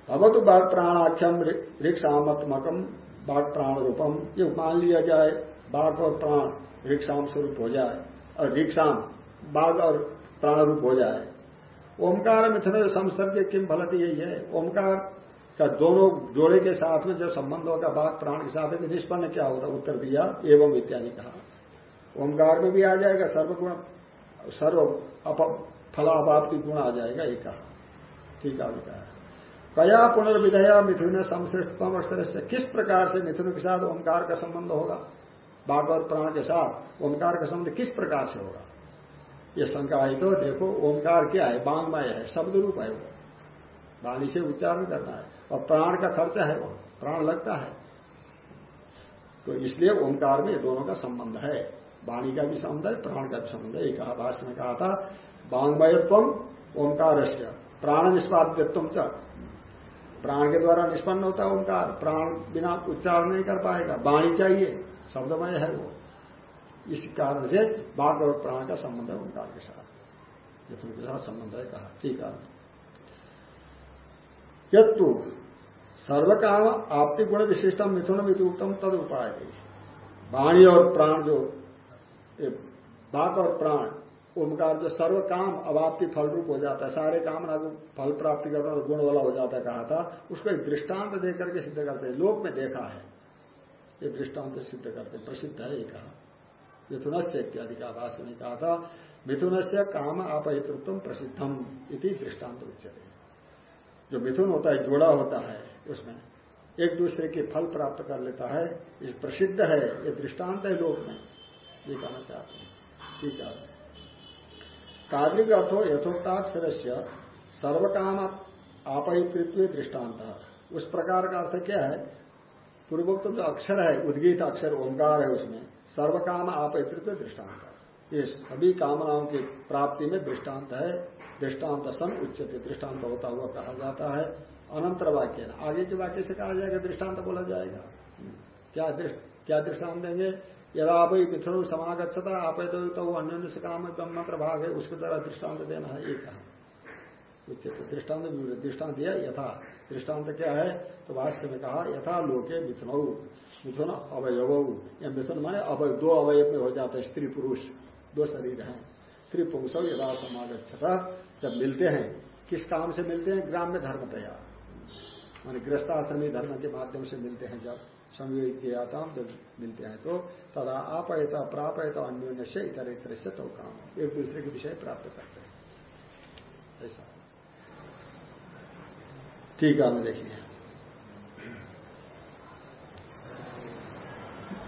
भगवत बाघ प्राणाख्यम ऋक्षामत्मकम बाघ प्राण रूपम ये मान लिया जाए, बाघ और प्राण ऋक्षाम स्वरूप हो जाए, और ऋक्षाम बाघ और प्राण रूप हो जाए। ओंकार मिथुन संसर्ग किम फलत यही है। ओंकार का दोनों जोड़े के साथ में जब संबंध होगा, बाघ प्राण के साथ निष्पन्न क्या होगा? उत्तर दिया, एवं इत्यादि कहा। ओंकार में भी आ जाएगा, सर्वगुण, सर्व फलाभाप्ति गुण आ जाएगा एक कहा। ठीक है, कहा। कया पुनर्विधया मिथुन संश्रेष्ठतम अक्षर से किस प्रकार से मिथुन के साथ ओंकार का संबंध होगा? भागवत प्राण के साथ ओंकार का संबंध किस प्रकार से होगा? ये शंका आई तो देखो ओंकार क्या है? बांगमय है, शब्द रूप है वो। वाणी से उच्चारण करना है। और प्राण का खर्चा है वो, प्राण लगता है। तो इसलिए ओंकार में दोनों का संबंध है। वाणी का भी संबंध है, प्राण का भी संबंध है। एक आभाष में कहा था, बांगमयत्व ओंकार से प्राण निष्पाद्यत्व च। प्राण के द्वारा निष्पन्न होता है ओंकार, प्राण बिना उच्चारण नहीं कर पाएगा। वाणी चाहिए, शब्दमय है वो। इस कारण से बाघ और प्राण का संबंध है ओंकार के साथ। मिथुन के साथ संबंध है कहा। ठीक है। यत्तु, सर्वकाम आपकी गुण विशिष्टम मिथुन मितुक्तम तद उपाय वाणी और प्राण जो बाक और प्राण ओमकार जो सर्व काम अवाप्ति फल रूप हो जाता है, सारे कामना को फल प्राप्ति करना और गुण वाला हो जाता है कहा था, उसको एक दृष्टांत देकर के सिद्ध करते हैं। लोक में देखा है, ये दृष्टांत सिद्ध करते प्रसिद्ध है ये कहा। मिथुन से इत्यादि का भाषण ने कहा था मिथुन से काम आपहितृत्व प्रसिद्धम इति दृष्टांत उच्चते जो मिथुन होता है, जोड़ा होता है, उसमें एक दूसरे के फल प्राप्त कर लेता है, ये प्रसिद्ध है, ये दृष्टांत है लोक में। ये कहना चाहते हैं ठीक है कादरिक अर्थो यथोक्ताक्षर सर्वकाम आपयित्व दृष्टांत उस प्रकार का अर्थ क्या है? पूर्वोक्त जो अक्षर है, उद्गीत अक्षर, ओंकार है उसमें, सर्वकाम आपयित्व दृष्टांत ये सभी कामनाओं की प्राप्ति में दृष्टांत है। दृष्टांत सन उच्चते दृष्टांत होता हुआ कहा जाता है। अनंतर वाक्य आगे के वाक्य से कहा जाएगा दृष्टांत बोला जाएगा। क्या दृष्ट, क्या दृष्टांत देंगे? यदा आप मिथुन समागछता आप तो अन्य से काम मंत्र भाग है उसके द्वारा दृष्टांत देना है एक। उचित दृष्टांत दृष्टांत दिया, यथा। दृष्टांत क्या है? तो भाष्य में कहा, यथा लोके मिथुन। मिथुन अवयव। या मिथुन माने अवय, दो अवयव में हो जाता है, स्त्री पुरुष। दो शरीर हैं। स्त्री पुरुष यदा समागछता जब मिलते हैं, किस काम से मिलते हैं? ग्राम्य धर्म तैयार मान गृहस्थाश्रमी धर्म के माध्यम से मिलते हैं जब। संयोजियाता जब मिलते हैं तो तदा आपयता, प्रापयता अन्योन्य से इतर इतर से तो काम एक दूसरे के विषय प्राप्त करते हैं। ऐसा। ठीक है देखिए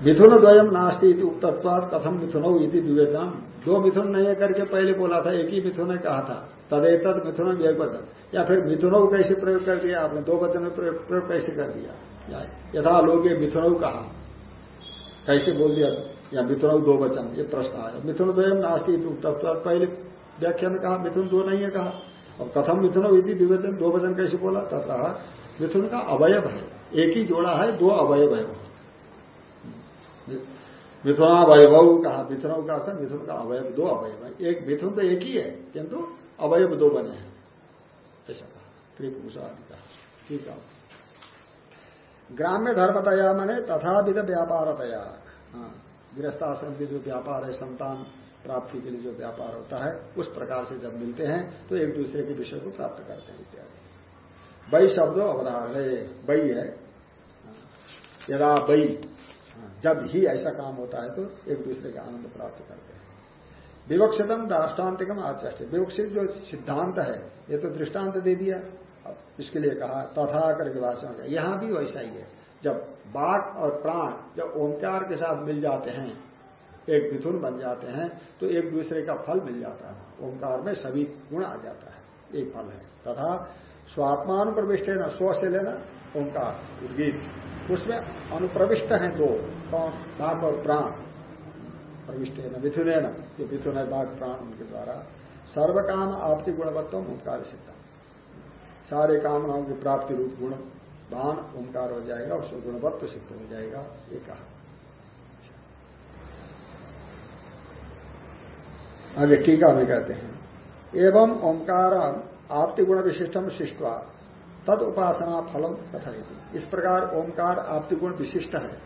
मिथुन द्वयम नास्ती उत्तत्वाद कथम मिथुन इति द्विवेदन दो मिथुन नहीं करके पहले बोला था, एक ही मिथुन ने कहा था। तदेतद मिथुन एक वचन या फिर मिथुनों कैसे प्रयोग कर दिया? आपने दो वचन में प्रयोग कैसे कर दिया? यथा लोग मिथुनऊ कहा। कैसे बोल दिया? या मिथुन दो वचन, ये प्रश्न आया। मिथुन द्वयम नास्ती तत्व पहले व्याख्या में कहा, मिथुन दो नहीं है कहा। और कथम मिथुन यदि द्विवचन, दो वचन कैसे बोला? तथा मिथुन का अवयव है। एक ही जोड़ा है, दो अवयव है। मिथुनावयव कहा। मिथुनों का अर्थ, मिथुन का अवयव दो अवयव है। एक मिथुन तो एक ही है, किंतु अवयव दो बने हैं। ऐसा कहा। त्रिपुरुष आदि का ठीक है। ग्राम्य धर्मतया मैंने तथाविध व्यापारतया। हाँ गृहस्थाश्रम के जो व्यापार है, संतान प्राप्ति के लिए जो व्यापार होता है, उस प्रकार से जब मिलते हैं तो एक दूसरे के विषय को प्राप्त करते हैं इत्यादि। बई शब्दों अवधारण बई है। यदा बई, जब ही ऐसा काम होता है तो एक दूसरे का आनंद प्राप्त करते हैं। विवक्षितम दृष्टान्तिकम आचार्य। विवक्षित जो सिद्धांत है, ये तो दृष्टांत दे दिया। इसके लिए कहा, तथा करके भाषण का यहाँ भी वैसा ही है। जब बाघ और प्राण जब ओंकार के साथ मिल जाते हैं, एक मिथुन बन जाते हैं तो एक दूसरे का फल मिल जाता है। ओंकार में सभी गुण आ जाता है। एक फल है। तथा स्वात्मानुप्रविष्ट है ना, स्व से लेना, ओंकार, उद्गीत। उसमें अनुप्रविष्ट है दो, कौन? बाघ और प्राण। प्रविष्ट है ना, मिथुन है न मिथुन है बाघ, प्राण उनके द्वारा। सर्वकाम आपकी गुणवत्ता ओंकार सिद्ध। सारे कामनाओं की प्राप्ति रूप गुण, बाण, ओंकार हो जाएगा उसमें गुणवत्व सिद्ध हो जाएगा, ये कहा। आगे टीका में कहते हैं, एवं ओंकार आपति गुण विशिष्टम शिष्टवा, तद उपासना फलम कथा इस प्रकार ओंकार आपति गुण विशिष्ट है,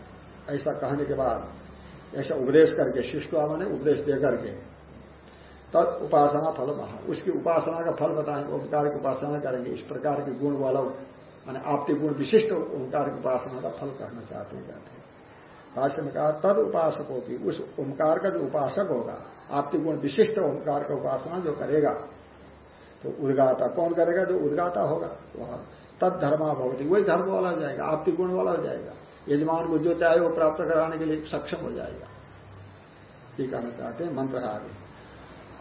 ऐसा कहने के बाद, ऐसा उपदेश करके, शिष्टवा मैंने उपदेश दे करके तत् उपासना फल महा उसकी उपासना का फल बताएँगे ओंकार की उपासना करेंगे, इस प्रकार के गुण वाला, माने आपके गुण विशिष्ट ओंकार की उपासना का फल कहना चाहते हैं कहते हैं। भाष्य में कहा, तद उपासक होगी उस ओंकार का जो उपासक होगा, आपके गुण विशिष्ट ओंकार का उपासना जो करेगा तो उदगाता कौन करेगा? जो उदगाता होगा वह तद धर्मा भवती, वही धर्म वाला हो जाएगा, आपके गुण वाला हो जाएगा। यजमान को जो चाहे वो प्राप्त कराने के लिए सक्षम हो जाएगा। ये कहना चाहते हैं, मंत्र आगे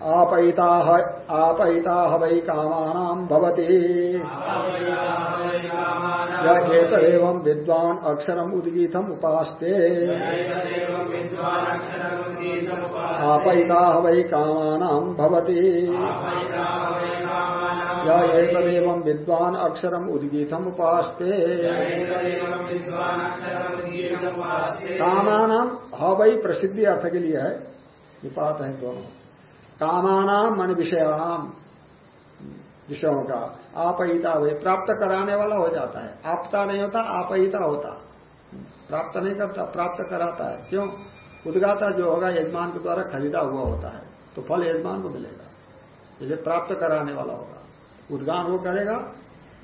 आपयिता वै कामानाम् भवति। एतदेव विद्वान् अक्षरम् उद्गीतम् उपास्ते। आपयिता वै कामानाम् भवति। एतदेव विद्वान् अक्षरम् उद्गीतम् उपास्ते। कामानाम ह वही प्रसिद्धि अर्थ के लिए है निपात है दोनों। कामानाम मन विषयाणाम। विषयों का आपहिता हुए, प्राप्त कराने वाला हो जाता है। आपता नहीं होता, आपहिता होता। प्राप्त नहीं करता, प्राप्त कराता है। क्यों? उदगाता जो होगा, यजमान के द्वारा खरीदा हुआ होता है। तो फल यजमान को मिलेगा। जैसे प्राप्त कराने वाला होगा। उद्गान वो करेगा,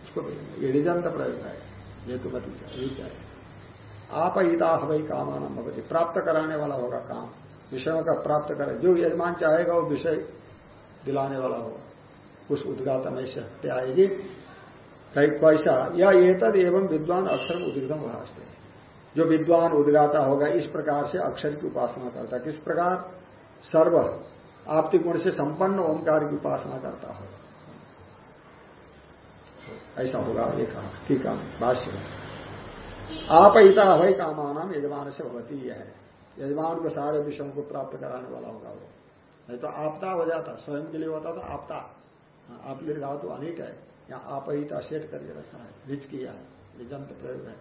उसको मिलेगा ये रिजंत प्रयोग है। ये तो यही चाहिए आपहिता हवई कामाना भगवती प्राप्त कराने वाला होगा काम। विषयों का प्राप्त करे। जो यजमान चाहेगा वो विषय दिलाने वाला होगा। उस उद्गाता में शक्ति आएगी। कई कैसा या ये तद एवं विद्वान अक्षर उद्गतम भाषते जो विद्वान उद्गाता होगा, इस प्रकार से अक्षर की उपासना करता। किस प्रकार? सर्व आपती गुण से संपन्न ओंकार की उपासना करता हो ऐसा होगा, ये कहा। ठीक है, भाष्य। आपहिता वही कामानाम यजमान से भगवती यह। है यजमान को सारे विषयों को प्राप्त कराने वाला होगा वो। नहीं तो आपता हो जाता स्वयं के लिए होता तो आपता हाँ, आप लिखा तो अनेक है। यहाँ आपहिता सेट करके रखा है रिच किया है निजंत प्रयोग है।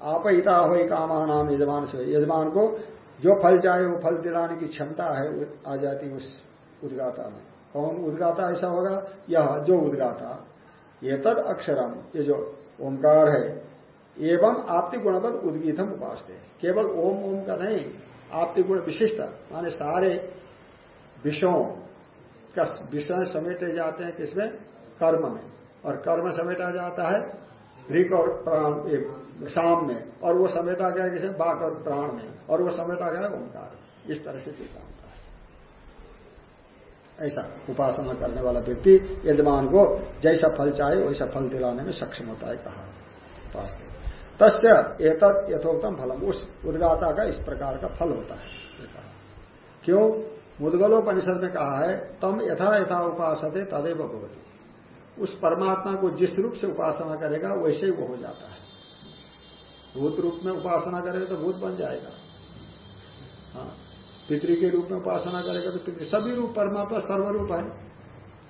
आपहिता हो वही कामानाम यजमान से। यजमान को जो फल चाहे वो फल दिलाने की क्षमता है आ जाती उस उदगाता में। कौन उदगाता ऐसा होगा? यह जो उदगाता ये तद अक्षरम ये जो ओंकार है एवं आपती गुण पर उदगीतम उपास केवल ओम ओम का नहीं, आपती गुण विशिष्ट, माने सारे विषयों का विषय समेटे जाते हैं किसमें? कर्म में। और कर्म समेटा जाता है ऋक और प्राण शाम में। और वो समेटा गया किसे? बाक और प्राण में। और वो समेटा गया ओंकार। इस तरह से टीका ऐसा उपासना करने वाला व्यक्ति यजमान को जैसा फल चाहे, वैसा फल दिलाने में सक्षम होता है, कहा। तस्य एतत् यथोक्तम फलम। उस उदगाता का इस प्रकार का फल होता है। क्यों? मुदगलोपनिषद में कहा है, तम यथा यथा उपासते तदेव भगवती उस परमात्मा को जिस रूप से उपासना करेगा, वैसे ही वो हो जाता है। भूत रूप में उपासना करेगा तो भूत बन जाएगा। हाँ। पितृ के रूप में उपासना करेगा तो पितृ। सभी रूप परमात्मा सर्वरूप है।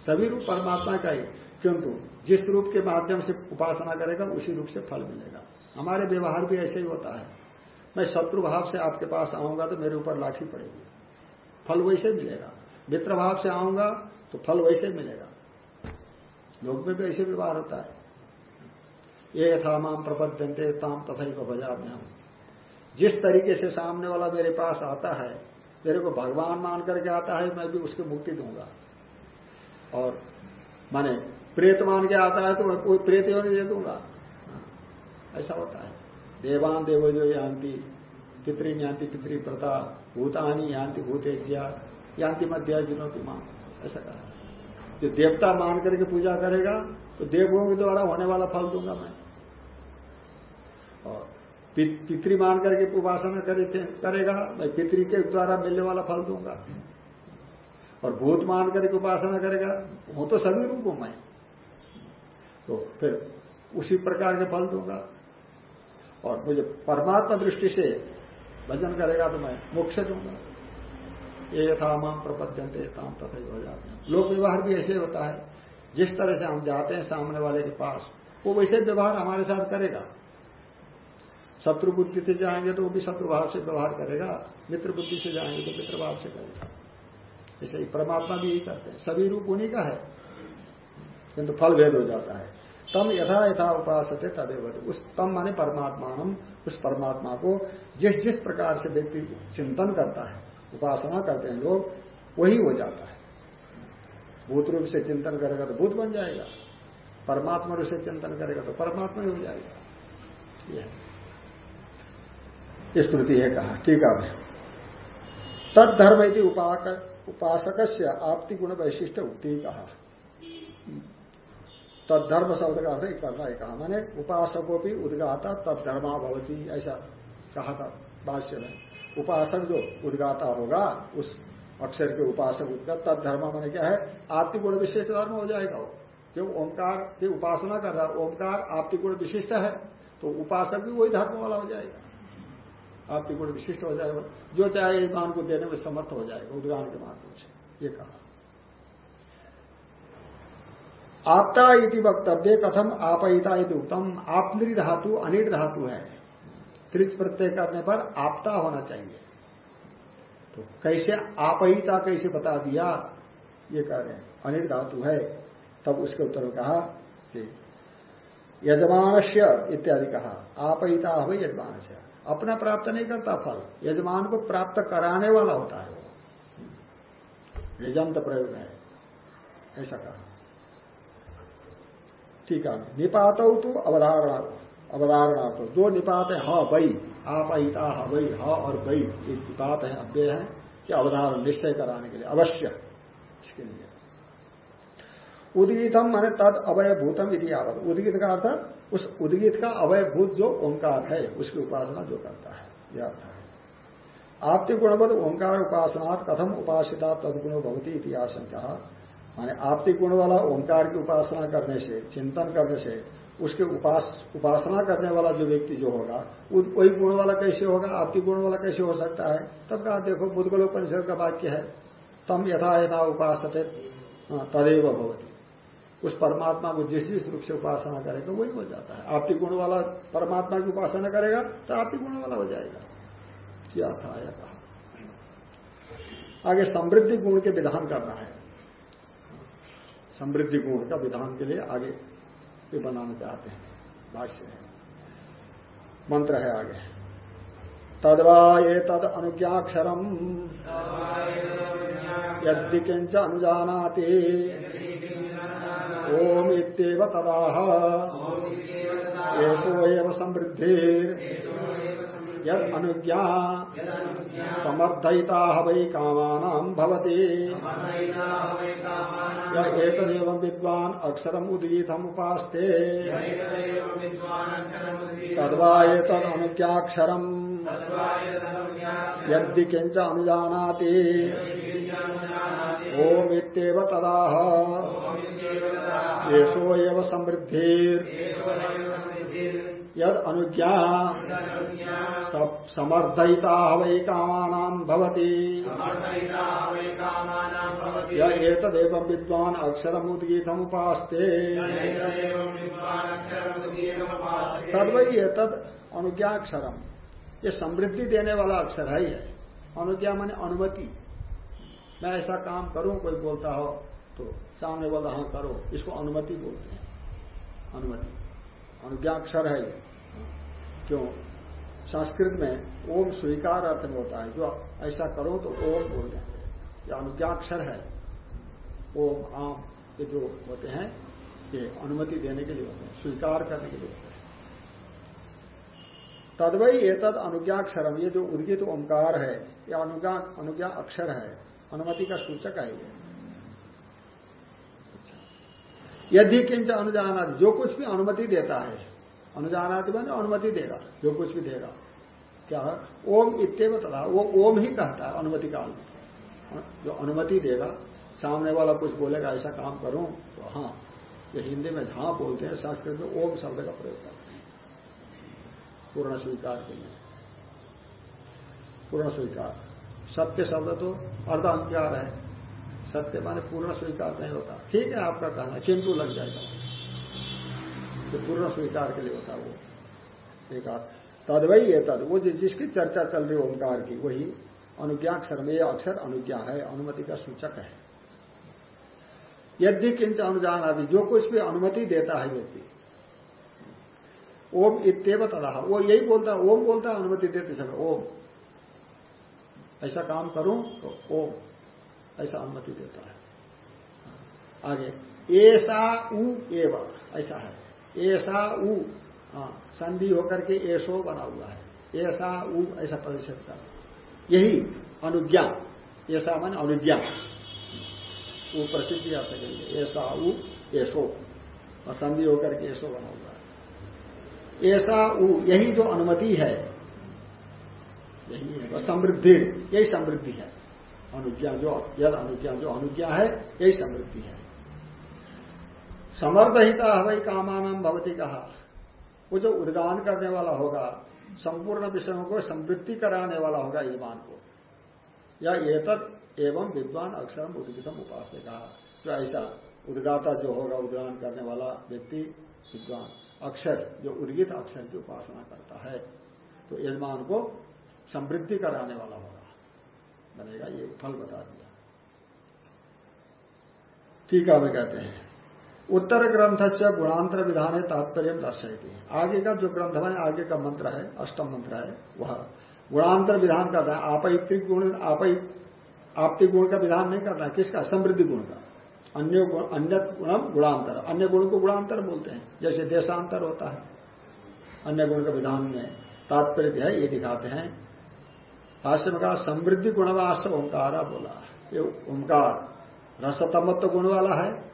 सभी रूप परमात्मा का ही। किंतु जिस रूप के माध्यम से उपासना करेगा, उसी रूप से फल मिलेगा। हमारे व्यवहार भी ऐसे ही होता है। मैं शत्रु भाव से आपके पास आऊँगा तो मेरे ऊपर लाठी पड़ेगी। फल वैसे मिलेगा। मित्र भाव से आऊँगा तो फल वैसे मिलेगा। लोग में भी ऐसे व्यवहार होता है। ये यथा माम प्रपद्यंते ताम तथा बजा में जिस तरीके से सामने वाला मेरे पास आता है, मेरे को भगवान मान करके आता है, मैं भी उसकी मुक्ति दूँगा। और माने प्रेत मान के आता है तो मैं कोई प्रेत नहीं दे दूँगा। ऐसा होता है। देवान देव जो यान्ति पितृ यान्ति पितृ प्रता भूतानी यान्ति भूतेज्या यान्ति मध्या की माँ। ऐसा कहा। जो देवता मान करके पूजा करेगा तो देवों के द्वारा होने वाला फल दूँगा मैं। और पितृ मान करके उपासना करे, करेगा मैं पितृ के द्वारा मिलने वाला फल दूँगा। और भूत मान करके उपासना करेगा वो तो सभी रूप हूँ। मैं तो फिर उसी प्रकार के फल दूँगा। और मुझे परमात्मा दृष्टि से भजन करेगा तो मैं मोक्ष दूँगा। ये यथा माम प्रपद्यंते ताम तथा हो जाते हैं। लोक व्यवहार भी ऐसे होता है। जिस तरह से हम जाते हैं सामने वाले के पास, वो वैसे व्यवहार हमारे साथ करेगा। शत्रु बुद्धि से जाएँगे तो वो भी शत्रु भाव से व्यवहार करेगा। मित्र बुद्धि से जाएँगे तो मित्र भाव से करेगा। जैसे ही परमात्मा भी यही करते हैं। सभी रूप उन्हीं का है। किंतु फल भेद हो जाता है। तम यथा यथा उपासते तदेव। उस तम माने परमात्मा उस परमात्मा को जिस जिस प्रकार से व्यक्ति चिंतन करता है, उपासना करते हैं लोग, वही हो जाता है। भूत रूप से चिंतन करेगा तो भूत बन जाएगा। परमात्मा रूप से चिंतन करेगा तो परमात्मा ही हो जाएगा। यह स्मृति है कहा ठीक है तद धर्म यदि उपासक से गुण वैशिष्ट उक्ति कहा। तद्धर्म शब्द का अर्थ करना है कहा। मैंने उपासकों भी उदगाता तब धर्मा भवती, ऐसा कहा था भाष्य में। उपासक जो उदगाता होगा, उस अक्षर के उपासक उदगा तद धर्म मैंने क्या है? आत्मिक गुण विशिष्ट धर्म हो जाएगा वो। क्यों? ओंकार की उपासना कर रहा है। ओंकार आत्मिक गुण विशिष्ट है तो उपासक भी वही धर्म वाला हो जाएगा। आत्मिक गुण विशिष्ट हो जाएगा। जो चाहे ईमान को देने में समर्थ हो जाएगा, उद्गान के माध्यम से। ये कहा। आपता इति वक्तव्य कथम आपयिता इति उत्तम आपनृ धातु अनिट धातु है। त्रिच प्रत्यय करने पर आपता होना चाहिए। तो कैसे आपहिता कैसे बता दिया? ये कह रहे हैं। अनिल धातु है। तब उसके उत्तर कहा कि यजमान इत्यादि कहा। आपहिता हो यजमान अपना प्राप्त नहीं करता फल। यजमान को प्राप्त कराने वाला होता है वो। यजंत प्रयोग है। ऐसा कहा। ठीक है। निपात हो तो अवधारणा अवधारणा तो जो निपात है हाँ वही आप अहिता हा वही हा और वही एक निपात है अव्यय है कि अवधारण निश्चय कराने के लिए, अवश्य इसके लिए। उदगीतम माने तद अवय भूतम यदि आवत उदगीत का अर्थ, उस उदगीत का अवय भूत जो ओंकार है, उसकी उपासना जो करता है यह अर्थ है। आपती गुणवत ओंकार उपासना कथम उपासिता तदगुण भवती इतिहास कहा माने आपती गुण वाला ओंकार की उपासना करने से चिंतन करने से उसके उपास उपासना करने वाला जो व्यक्ति जो होगा वही गुण वाला कैसे होगा आपकी गुण वाला कैसे हो सकता है? तब कहा देखो बुद्धगलोपनिषद का वाक्य है तम यथा यथा उपास हाँ, तदेव भवती। उस परमात्मा को जिस जिस रूप से उपासना करेगा वही हो जाता है। आपकी गुण वाला परमात्मा की उपासना करेगा तो आपकी गुण वाला हो जाएगा। क्या था कहा? आगे समृद्धि गुण के विधान करना है। समृद्धि गुण का विधान के लिए आगे ये बनाना चाहते हैं। भाष्य है। मंत्र है आगे। तदवा ये तद अनुज्ञाक्षरम। यदि किंच अनुजानाति। ओम तदाह। समृद्धि। यद अनुज्ञा समर्थयिता वै कामानाम भवति। एक विद्वान अक्षरम उदीतम उपास्ते तद्वा तद अनुज्ञाक्षरम यदि किंच अनुजानाति ओमित्येव तदाह। येषो एव यद अनुज्ञा समर्थयिता वै कामानाम भवती एतदेव विद्वान अक्षरम उदगीतम उपास्ते तदवई तद अनुज्ञाक्षरम। ये समृद्धि देने वाला अक्षर है ही है अनुज्ञा माने अनुमति। मैं ऐसा काम करूँ, कोई बोलता हो तो सामने बोला हाँ करो। इसको अनुमति बोलते हैं। अनुमति। अनुज्ञाक्षर है क्यों? संस्कृत में ओम स्वीकार अर्थ में होता है। जो ऐसा करो तो ओम बोल देंगे ये अनुज्ञाक्षर है। ओम, आम, ये जो होते हैं, ये अनुमति देने के लिए होते हैं, स्वीकार करने के लिए होते हैं। तदवई ये तद अनुज्ञाक्षरम। ये जो उद्गित ओंकार है यह अनुज्ञा अनुज्ञा अक्षर है। अनुमति का सूचक है ये अच्छा। यदि किंच अनुजाना जो कुछ भी अनुमति देता है अनुजानाति मैंने अनुमति देगा, जो कुछ भी देगा। क्या है? ओम इतव तथा, वो ओम ही कहता है अनुमति काल में जो अनुमति देगा, सामने वाला कुछ बोलेगा, ऐसा काम करूँ तो हाँ ये हिंदी में हाँ बोलते हैं, संस्कृत में ओम शब्द का प्रयोग करते हैं। पूर्ण स्वीकार के लिए। पूर्ण स्वीकार। सत्य शब्द तो अर्ध है। सत्य माने पूर्ण स्वीकार नहीं होता। ठीक है आपका कहना किंतु लग जाएगा। जो पूर्ण स्वीकार के लिए होता वो। एक तदवई है तद। वो जिसकी चर्चा चल रही ओंकार की, वही अनुज्ञाक्षर में यह अक्षर अनुज्ञा है, अनुमति का सूचक है। यदि किंच अनुजान आदि, जो कुछ भी अनुमति देता है व्यक्ति, ओम इतव तदा। वो यही बोलता है, ओम बोलता है, अनुमति देते समय ओम। ऐसा काम करूँ तो ओम। ऐसा अनुमति देता है। आगे, ऐसा उ एव, ऐसा है। ऐसा उ हाँ संधि होकर के ऐसो बना हुआ है। ऐसा उ, ऐसा परिषद का। यही अनुज्ञा ऐसा मन अनुज्ञा वो प्रसिद्धि अर्थ करेंगे ऐसा उ, ऐसो। और संधि होकर के ऐसो बना हुआ है। ऐसा उ, यही जो अनुमति है, यही है समृद्धि, यही समृद्धि है। अनुज्ञा जो यद अनुज्ञा जो अनुज्ञा है, यही समृद्धि है। समर्थहिता हवाई कामानम भवती कहा। वो जो उद्गान करने वाला होगा, संपूर्ण विषयों को समृद्धि कराने वाला होगा ईमान को। या ये एतत् एवं विद्वान अक्षरम उद्गितम उपास कहा। जो ऐसा उद्गाता जो होगा, उद्गान करने वाला व्यक्ति, विद्वान अक्षर जो उद्गित अक्षर की उपासना करता है तो यजमान को समृद्धि कराने वाला होगा। बनेगा ये फल बता दिया। टीका में कहते हैं। उत्तर ग्रंथ से गुणांतर विधान है तात्पर्य दर्शाई आगे का जो ग्रंथ है, आगे का मंत्र है, अष्टम मंत्र है, वह गुणांतर विधान करता है। आपैत्रिक गुण आपतिक गुण का विधान नहीं करना है। किसका? समृद्धि गुण का। अन्य अन्य गुणम गुणांतर। अन्य गुण को गुणांतर बोलते हैं। जैसे देशांतर होता है, अन्य गुण का विधान में तात्पर्य है ये दिखाते हैं भाष्य में कहा समृद्धि गुणवास ओंकारा बोला। ये ओंकार रसतमत्व गुण वाला है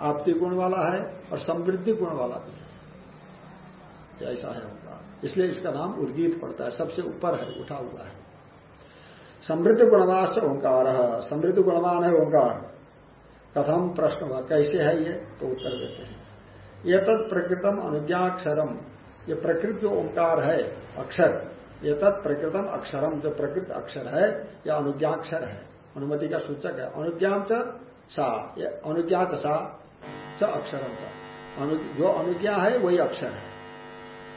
आपती गुण वाला है और समृद्धि गुण वाला भी ऐसा है ओंकार इसलिए इसका नाम उद्गीत पड़ता है, सबसे ऊपर है, उठा हुआ है। समृद्ध गुणवास ओंकार समृद्ध गुणवान है, ओंकार। कथम प्रश्न हुआ, कैसे है ये? तो उत्तर देते हैं। ये तत् प्रकृतम अनुज्ञाक्षरम। ये प्रकृत जो ओंकार है, अक्षर। ये तत् प्रकृतम अक्षरम। जो प्रकृत अक्षर है यह अनुज्ञाक्षर है। अनुमति का सूचक है। अनुज्ञान च सा। अनुज्ञात सा च अक्षरम सा अनु, जो अनुज्ञा है वही अक्षर है।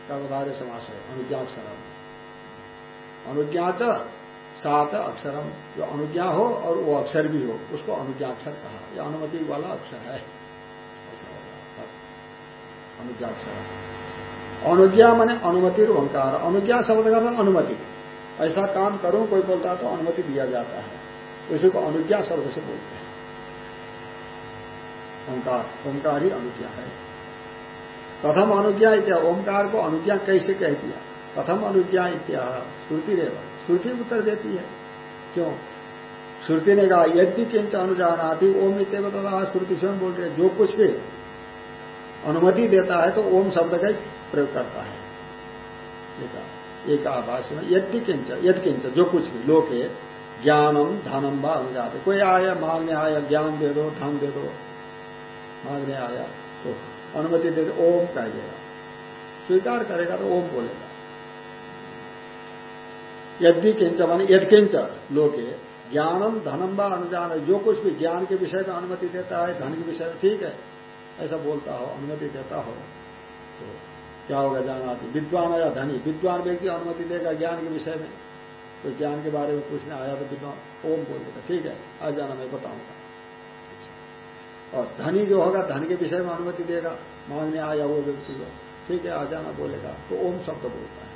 कर्मधार्य समास है। अनुज्ञाक्षरम। अनुज्ञा च साथ अक्षरम। जो अनुज्ञा हो और वो अक्षर भी हो उसको अनुज्ञाक्षर कहा। यह अनुमति वाला अक्षर है। अनुज्ञाक्षर। अनुज्ञा माने अनुमति ओंकार। अनुज्ञा शब्द का अनुमति। ऐसा काम करो, कोई बोलता है तो अनुमति दिया जाता है। उसी को अनुज्ञा शब्द से बोलते हैं। ओंकार। ओंकार ही अनुज्ञा है। प्रथम अनुज्ञा इत्या। ओंकार को अनुज्ञा कैसे कह दिया? प्रथम अनुज्ञा इत्या। श्रुति रेवा श्रुति उत्तर देती है। क्यों? श्रुति ने कहा यदि किंच अनुजान आती ओम नित्य बता श्रुति स्वयं बोल रहे जो कुछ भी अनुमति देता है तो ओम शब्द का प्रयोग करता है। एक आभाष में, यदि किंच, यद किंच, जो कुछ भी, लोके, ज्ञानम, धनम व अनुजाते। कोई आया, मांगने आया, ज्ञान दे दो, धन दे दो, मांगने आया तो अनुमति दे दो, ओम कहेगा स्वीकार करेगा तो ओम बोलेगा। यदि किंच मानी यद किंच, लोके, ज्ञानम, धनम व अनुजान जो कुछ भी ज्ञान के विषय में अनुमति देता है, धन के विषय में, ठीक है? ऐसा बोलता हो, अनुमति देता हो तो क्या होगा जाना विद्वान या धनी? विद्वान व्यक्ति अनुमति देगा ज्ञान के विषय में? तो ज्ञान के बारे में पूछने आया तो विद्वान ओम बोल देगा, ठीक है आज जाना, मैं बताऊँगा। और धनी जो होगा, धन के विषय में अनुमति देगा मांगने आया वो व्यक्ति को ठीक है, आ जाना, बोलेगा तो ओम शब्द बोलता है।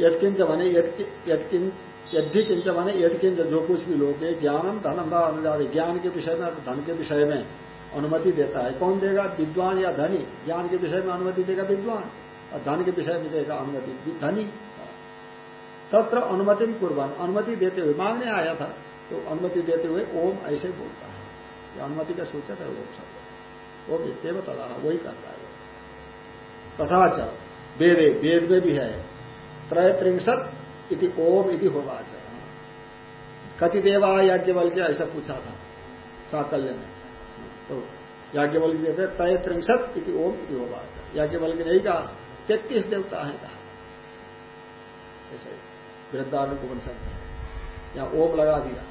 यदकिंच बने यदि किंच बने यदकिंच जो कुछ भी लोग ज्ञानम धनम व अनुजात। ज्ञान के विषय में, धन के विषय में अनुमति देता है। कौन देगा? विद्वान या धनी? ज्ञान के विषय में अनुमति देगा विद्वान। और धन के विषय में देगा अनुमति। धनी। तत्र अनुमति कुर्बान अनुमति देते हुए मांगने आया था तो अनुमति देते हुए ओम ऐसे बोलता है। अनुमति का सूचक है, ओम शब्द। ओम इतने तथा वही करता है। तथा च, वेदे, वेद में भी है। त्रयत्रिंशत इति ओम इति होगा। कति देवा याज्ञवल के ऐसा पूछा था। साकल्य ने। तो याज्ञवल के कहते तय त्रिंशत इति ओम इति होगा। याज्ञवल के नहीं कहा, तैतीस देवता है कहा। ऐसे वृद्धारण हैं। या ओम लगा दिया।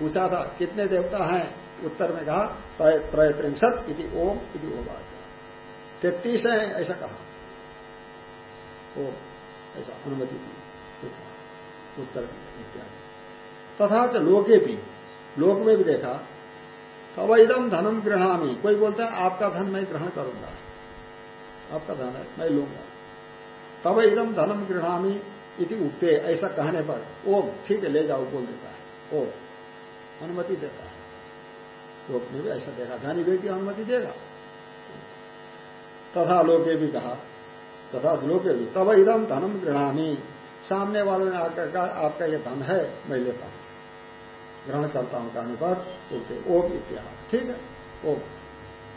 पूछा था, कितने देवता हैं? उत्तर में कहा त्रय त्रिंशत इति ओम इति होगा। तैतीस है, ऐसा कहा। ओम, ऐसा अनुमति दी। उत्तर इत्यादि तथा च लोके भी लोक में भी देखा तब इदम धनम गृहणामी। कोई बोलता है, आपका धन मैं ग्रहण करूँगा। आपका धन है, मैं लूँगा। तब इदम धनम गृहणामी इति उठते ऐसा कहने पर, ओम, ठीक है, ले जाओ, बोल देता है। ओम, अनुमति देता है। लोक में भी ऐसा देखा धनी व्यक्ति अनुमति देगा। तथा लोके भी कहा, तथा लोके भी तब इदम धनम गृहणामी। सामने वालों ने आकर कहा आपका यह धन है मैं लेता हूँ ग्रहण करता हूँ कहने पर बोलते ओम इत्या ठीक है ओम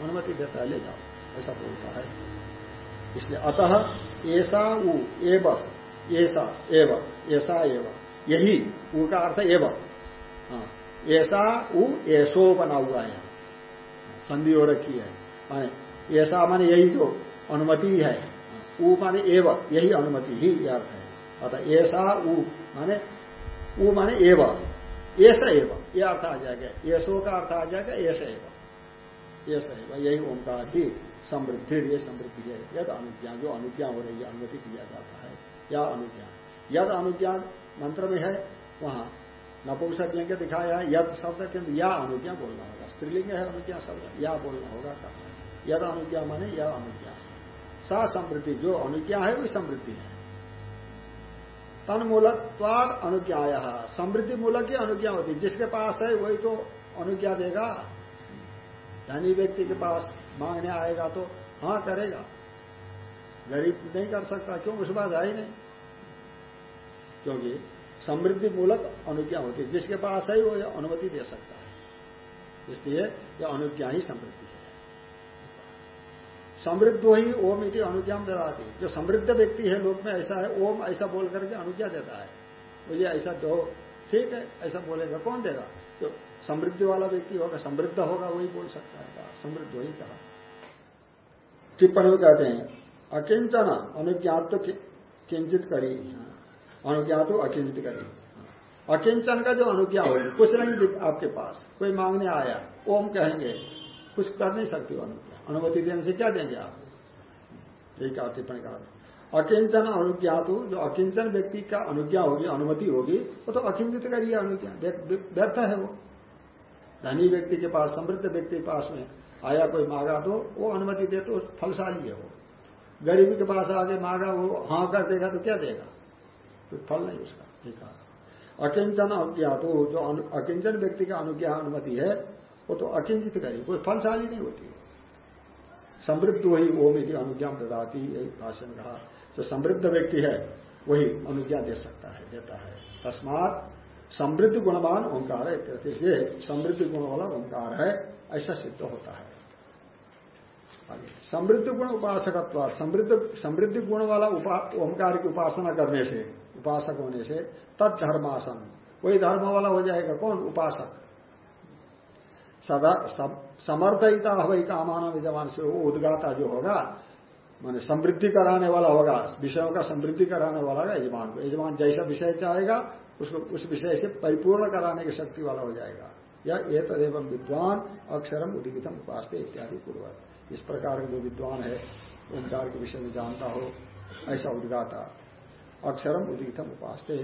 अनुमति देता है ले जाओ। ऐसा बोलता है। इसलिए अतः ऐसा उ एव ऐसा एव ऐसा एव। यही ऊ का अर्थ एव। हाँ, ऐसा उ ऐसो बना हुआ है। संधि हो रखी है। ऐसा माने यही जो अनुमति है। ऊ माने एव यही अनुमति ही अर्थ है। अतः ऐसा ऊ माने ऊ माने एव। ऐसा एव। ये अर्थ आ जाएगा। ऐसो का अर्थ आ जाएगा ऐसा एवं। ऐसा एवं। यही ओंकार ही समृद्धि, ये समृद्धि है। यद अनुज्ञा जो अनुज्ञा हो रही है, अनुमति दिया जाता है। या अनुज्ञा यद अनुज्ञा मंत्र में है, वहाँ नपुंसक लिंग दिखाया है। यद शब्द किंतु या अनुज्ञा बोलना होगा। स्त्रीलिंग है अनुज्ञा शब्द, या बोलना होगा। कहा यद अनुज्ञा माने या अनुज्ञा। सा समृद्धि, जो अनुज्ञा है, वही समृद्धि है। तन मूलत्वाद अनुज्ञाया। समृद्धि मूलक ही अनुज्ञा होती। जिसके पास है, वही तो अनुज्ञा देगा। धनी व्यक्ति के पास मांगने आएगा तो हाँ करेगा। गरीब नहीं कर सकता, क्यों? उस बात आई नहीं। क्योंकि समृद्धि मूलक अनुज्ञा होती। है जिसके पास है, वो अनुमति दे सकता है। इसलिए यह अनुज्ञा ही समृद्धि। है समृद्ध ही ओम इति अनुज्ञा ददाती। जो समृद्ध व्यक्ति है लोक में, ऐसा है, ओम ऐसा बोल करके अनुज्ञा देता है। बोलिए, ऐसा दो, ठीक है, ऐसा बोलेगा, कौन देगा? जो समृद्धि वाला व्यक्ति होगा, समृद्ध होगा, वही बोल सकता है। समृद्ध वही कहा। टिप्पणी कहते हैं, अकिंचन अनुज्ञात तो किंचित करी। अनुज्ञात तो अकिंचित करी। अकिंचन का जो अनुज्ञा होगी कुछ नहीं आपके पास, कोई मांगने आया, ओम कहेंगे, कुछ कर नहीं सकती अनुज्ञा। अनुमति देने से क्या देंगे आप? ठीक है, टिप्पणी कहा। अकिंचन अनुज्ञा तो जो अकिंचन व्यक्ति का अनुज्ञा होगी, अनुमति होगी, वो तो अकिंचित करिए अनुज्ञा। व्यर्थ है वो। धनी व्यक्ति के पास, समृद्ध व्यक्ति के पास में आया, कोई मांगा तो वो अनुमति दे तो फलशाली है वो। गरीबी के पास आगे मांगा, वो हाँ कर देगा तो क्या देगा? तो फल नहीं उसका, ठीक है। अकिंचन अनुज्ञा तो जो अकिंचन व्यक्ति का अनुज्ञा, अनुमति है, वो तो अकिंचित करिए कोई फलशाली नहीं होती। समृद्ध वही ओम यदि अनुज्ञा प्रदाती, यही भाषण कहा। जो समृद्ध व्यक्ति है, वही अनुज्ञा दे सकता है, देता है। तस्मात समृद्ध गुणवान ओंकार है इसलिए समृद्ध गुण वाला ओंकार है, ऐसा सिद्ध होता है। समृद्ध गुण उपासकत्व समृद्ध, समृद्धि गुण वाला ओंकार की उपासना करने से, उपासक होने से तत्धर्मासन वही धर्म वाला हो जाएगा कौन? उपासक। सदा समर्थयिता हवाई कामाना विद्यमान से वो उदगाता जो होगा, माने समृद्धि कराने वाला होगा, विषयों का समृद्धि कराने वाला होगा यजमान को यजमान जैसा विषय चाहेगा, उसको, उस विषय से परिपूर्ण कराने की शक्ति वाला हो जाएगा। या ये तदेव विद्वान अक्षरम उदितम उपासते इत्यादि पूर्वक इस प्रकार का जो विद्वान है, ओंकार के विषय में जानता हो, ऐसा उद्गाता। अक्षरम उदितम उपासते।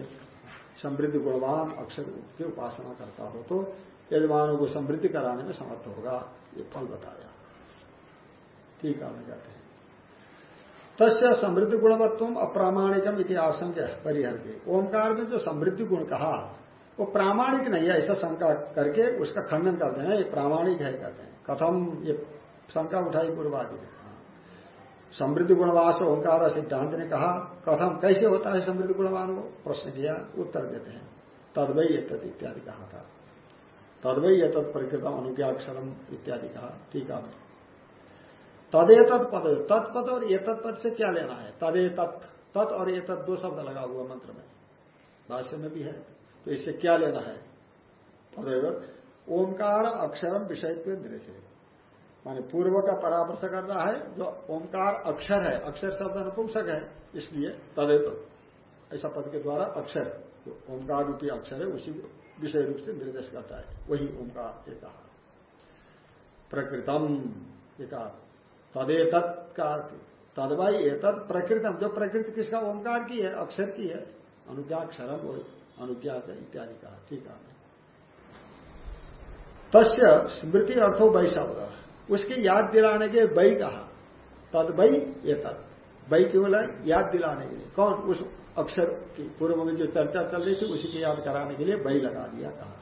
समृद्धि गुणवान अक्षर की उपासना करता हो तो यजमानों को समृद्धि कराने में समर्थ होगा, ये फल बताया। ठीक है कहते हैं। तस्य समृद्धि गुणवत्व अप्रामाणिकम इतिहास परिहर के ओंकार में जो समृद्धि गुण कहा, वो प्रामाणिक नहीं है, ऐसा शंका करके उसका खंडन करते हैं ये प्रामाणिक है, कहते हैं। कथम ये शंका उठाई पूर्वादि ने। समृद्धि गुणवास ओंकार सिद्धांत ने कहा, कथम कैसे होता है समृद्धि गुणवान? को प्रश्न किया, उत्तर देते हैं। तदवई इत्यादि कहा था। तदवई ये तत्प्रकृतम अनुज्ञाक्षरम इत्यादि कहा। ठीक है। तदे तत्पद तत्पद और ये तत्पद से क्या लेना है? तदे तत् तत् और ये तत् दो शब्द लगा हुआ मंत्र में। भाष्य में भी है। तो इससे क्या लेना है? तदेव ओंकार अक्षरम विषय दृश्य माने पूर्व का परामर्श कर रहा है, जो ओंकार अक्षर है, अक्षर शब्द अनुपुंसक है, इसलिए तदेव ऐसा पद के द्वारा अक्षर, जो ओंकार रूपी अक्षर है, उसी विषय रूप से निर्देश करता है। वही ओंकार एक। कहा प्रकृतम एक। तदे का। तदवाई एतद प्रकृतम। जो प्रकृति किसका? ओंकार की है, अक्षर की है। अनुज्ञा क्षरम वो अनुज्ञात इत्यादि कहा ठीक है। तस्य स्मृति अर्थो वही शब्द। उसकी याद दिलाने के वही कहा। तद वही ये वही केवल याद दिलाने के लिए। कौन? उस अक्षर की पूर्व में जो चर्चा चल रही थी, उसी की याद कराने के लिए बही लगा दिया कहा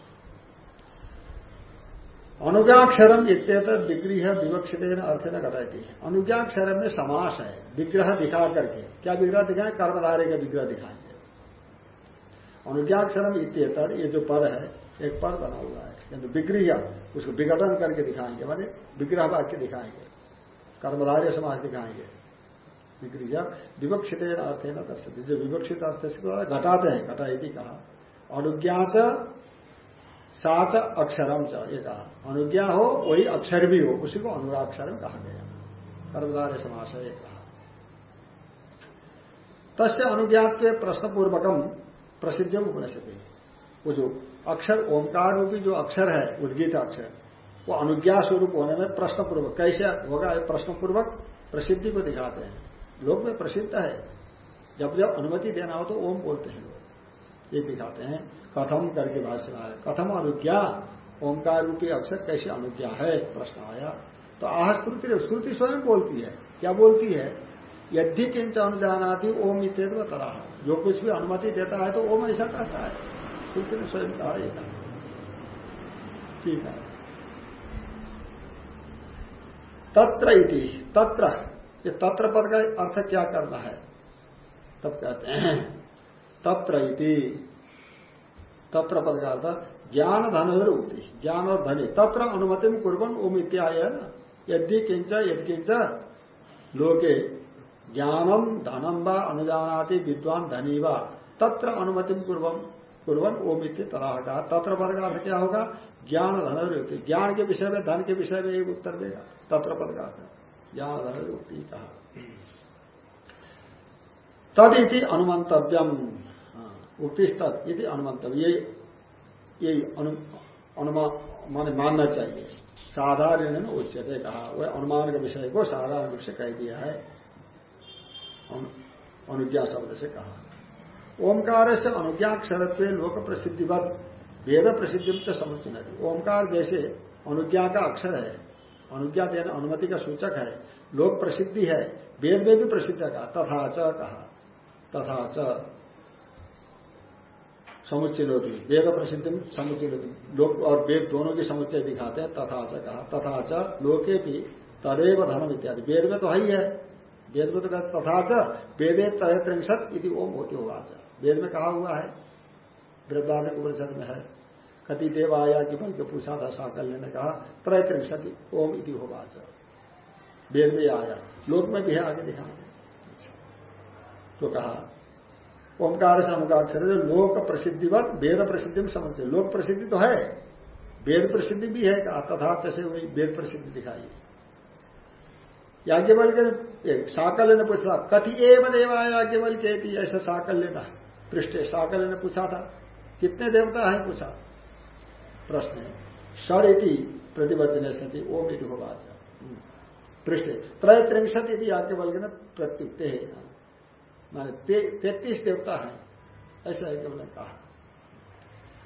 अनुज्ञाक्षरम इत्यत विग्रह विवक्षित अर्थ न घटाती अनुज्ञाक्षरम में समास है, विग्रह दिखा करके। क्या विग्रह दिखाए? कर्मधारे का विग्रह दिखाएँगे। अनुज्ञाक्षरम इत्यतर ये जो पद है, एक पद बना हुआ है। किंतु विग्रह, उसको विघटन करके दिखाएँगे, माने विग्रह वाक्य दिखाएँगे। कर्मधार्य समाज दिखाएँगे। विक्रिया विवक्षित अर्थ है ना दर्शक जो विवक्षित अर्थ से घटाते हैं, घटा यदि कहा। अनुज्ञा च साच अक्षरम च, ये कहा। अनुज्ञा हो, वही अक्षर भी हो, उसी को अनुराक्षर कहा गया। कर्मदार समास है कहा। तस्य अनुज्ञात के प्रश्न पूर्वकम प्रसिद्ध उपनिषद। वो जो अक्षर, ओंकार रूपी जो अक्षर है, उद्गीत अक्षर, वो अनुज्ञा स्वरूप होने में प्रश्न पूर्वक कैसे होगा प्रश्न पूर्वक प्रसिद्धि को दिखाते हैं। लोक में प्रसिद्ध है। जब जब अनुमति देना हो तो ओम बोलते हैं लोग। ये दिखाते हैं, कथम करके भाष्य आया, कथम अनुज्ञा, ओंकार रूपी अक्षर कैसे अनुज्ञा है? प्रश्न आया। तो आह श्रुति श्रुति स्वयं बोलती है। क्या बोलती है? यदि किंच अनुजानाती ओम इत्येव तरह जो कुछ भी अनुमति देता है तो ओम ऐसा कहता है। श्रुति ने स्वयं कहा। ठीक है। तत्र इति, तत्र ये तत्र पद का अर्थ क्या करना है? तब कहते हैं, तत्र इति। तत्र पद का अर्थ, ज्ञान धन उक्ति ज्ञान और धनी तत्र अनुमति में कुर्बन ओम इत्याय है ना। यदि किंच यदि लोके ज्ञानम धनम व अनुजानाति विद्वान धनी व। तत्र अनुमति कुर्बन कुर्बन ओम इत्य तरह का तत्र पद का अर्थ क्या होगा? ज्ञान धन ज्ञान के विषय में, धन के विषय में एक उत्तर देगा। तत्र पद का अर्थ। धन युक्ति कहा तद इति अनुमंतव्यम उक्ति तद इति अनुमंतव्य यही अनुमान माने मानना चाहिए। साधारण उच्चते कहा। वह अनुमान के विषय को साधारण रूप से कह दिया है। अनुज्ञा शब्द से कहा। ओंकार से अनुज्ञाक्षरत्व लोक प्रसिद्धिवत वेद प्रसिद्धि से समझना ओंकार जैसे अनुज्ञा का अक्षर है। अनुज्ञा देना अनुमति का सूचक है, लोक प्रसिद्धि है, वेद में भी प्रसिद्ध कहा, तथा च कहा, तथा च। समुच्चय वेद प्रसिद्धि समुच्चय लोक और वेद दोनों की समुच्चय दिखाते हैं, तथा च कहा, तथा च लोके भी तदेव धर्म इत्यादि। वेद में तो है ही वेद में तो कहा तथा च वेदे तय त्रिंशत यदि ओम होती होगा वेद में कहा हुआ है वृद्धारण उपनिषद में है। कति देव आया कि बल के पूछा था साकल्य ने कहा त्रय त्रिंशति ओम इति होगा वेद में आया। लोक में भी है, आगे दिखाएँगे तो कहा, ओंकार से ओंकार लोक प्रसिद्धिवत, वेद प्रसिद्धि में समझते लोक प्रसिद्धि तो है। वेद प्रसिद्धि भी है तथा से वही वेद प्रसिद्धि दिखाई। याज्ञवल के साकल्य ने पूछा कथि एवं देवा याज्ञवल के ऐसा साकल्य था, पृष्ठ साकल्य ने पूछा था। कितने देवता है, पूछा। प्रश्न षड इति प्रतिवचन सती ओम इति होगा पृष्ठ। त्रय त्रिंशत यदि याज्ञवल ने प्रत्युक्ते है। माने तैतीस देवता है, ऐसा है केवल कहा।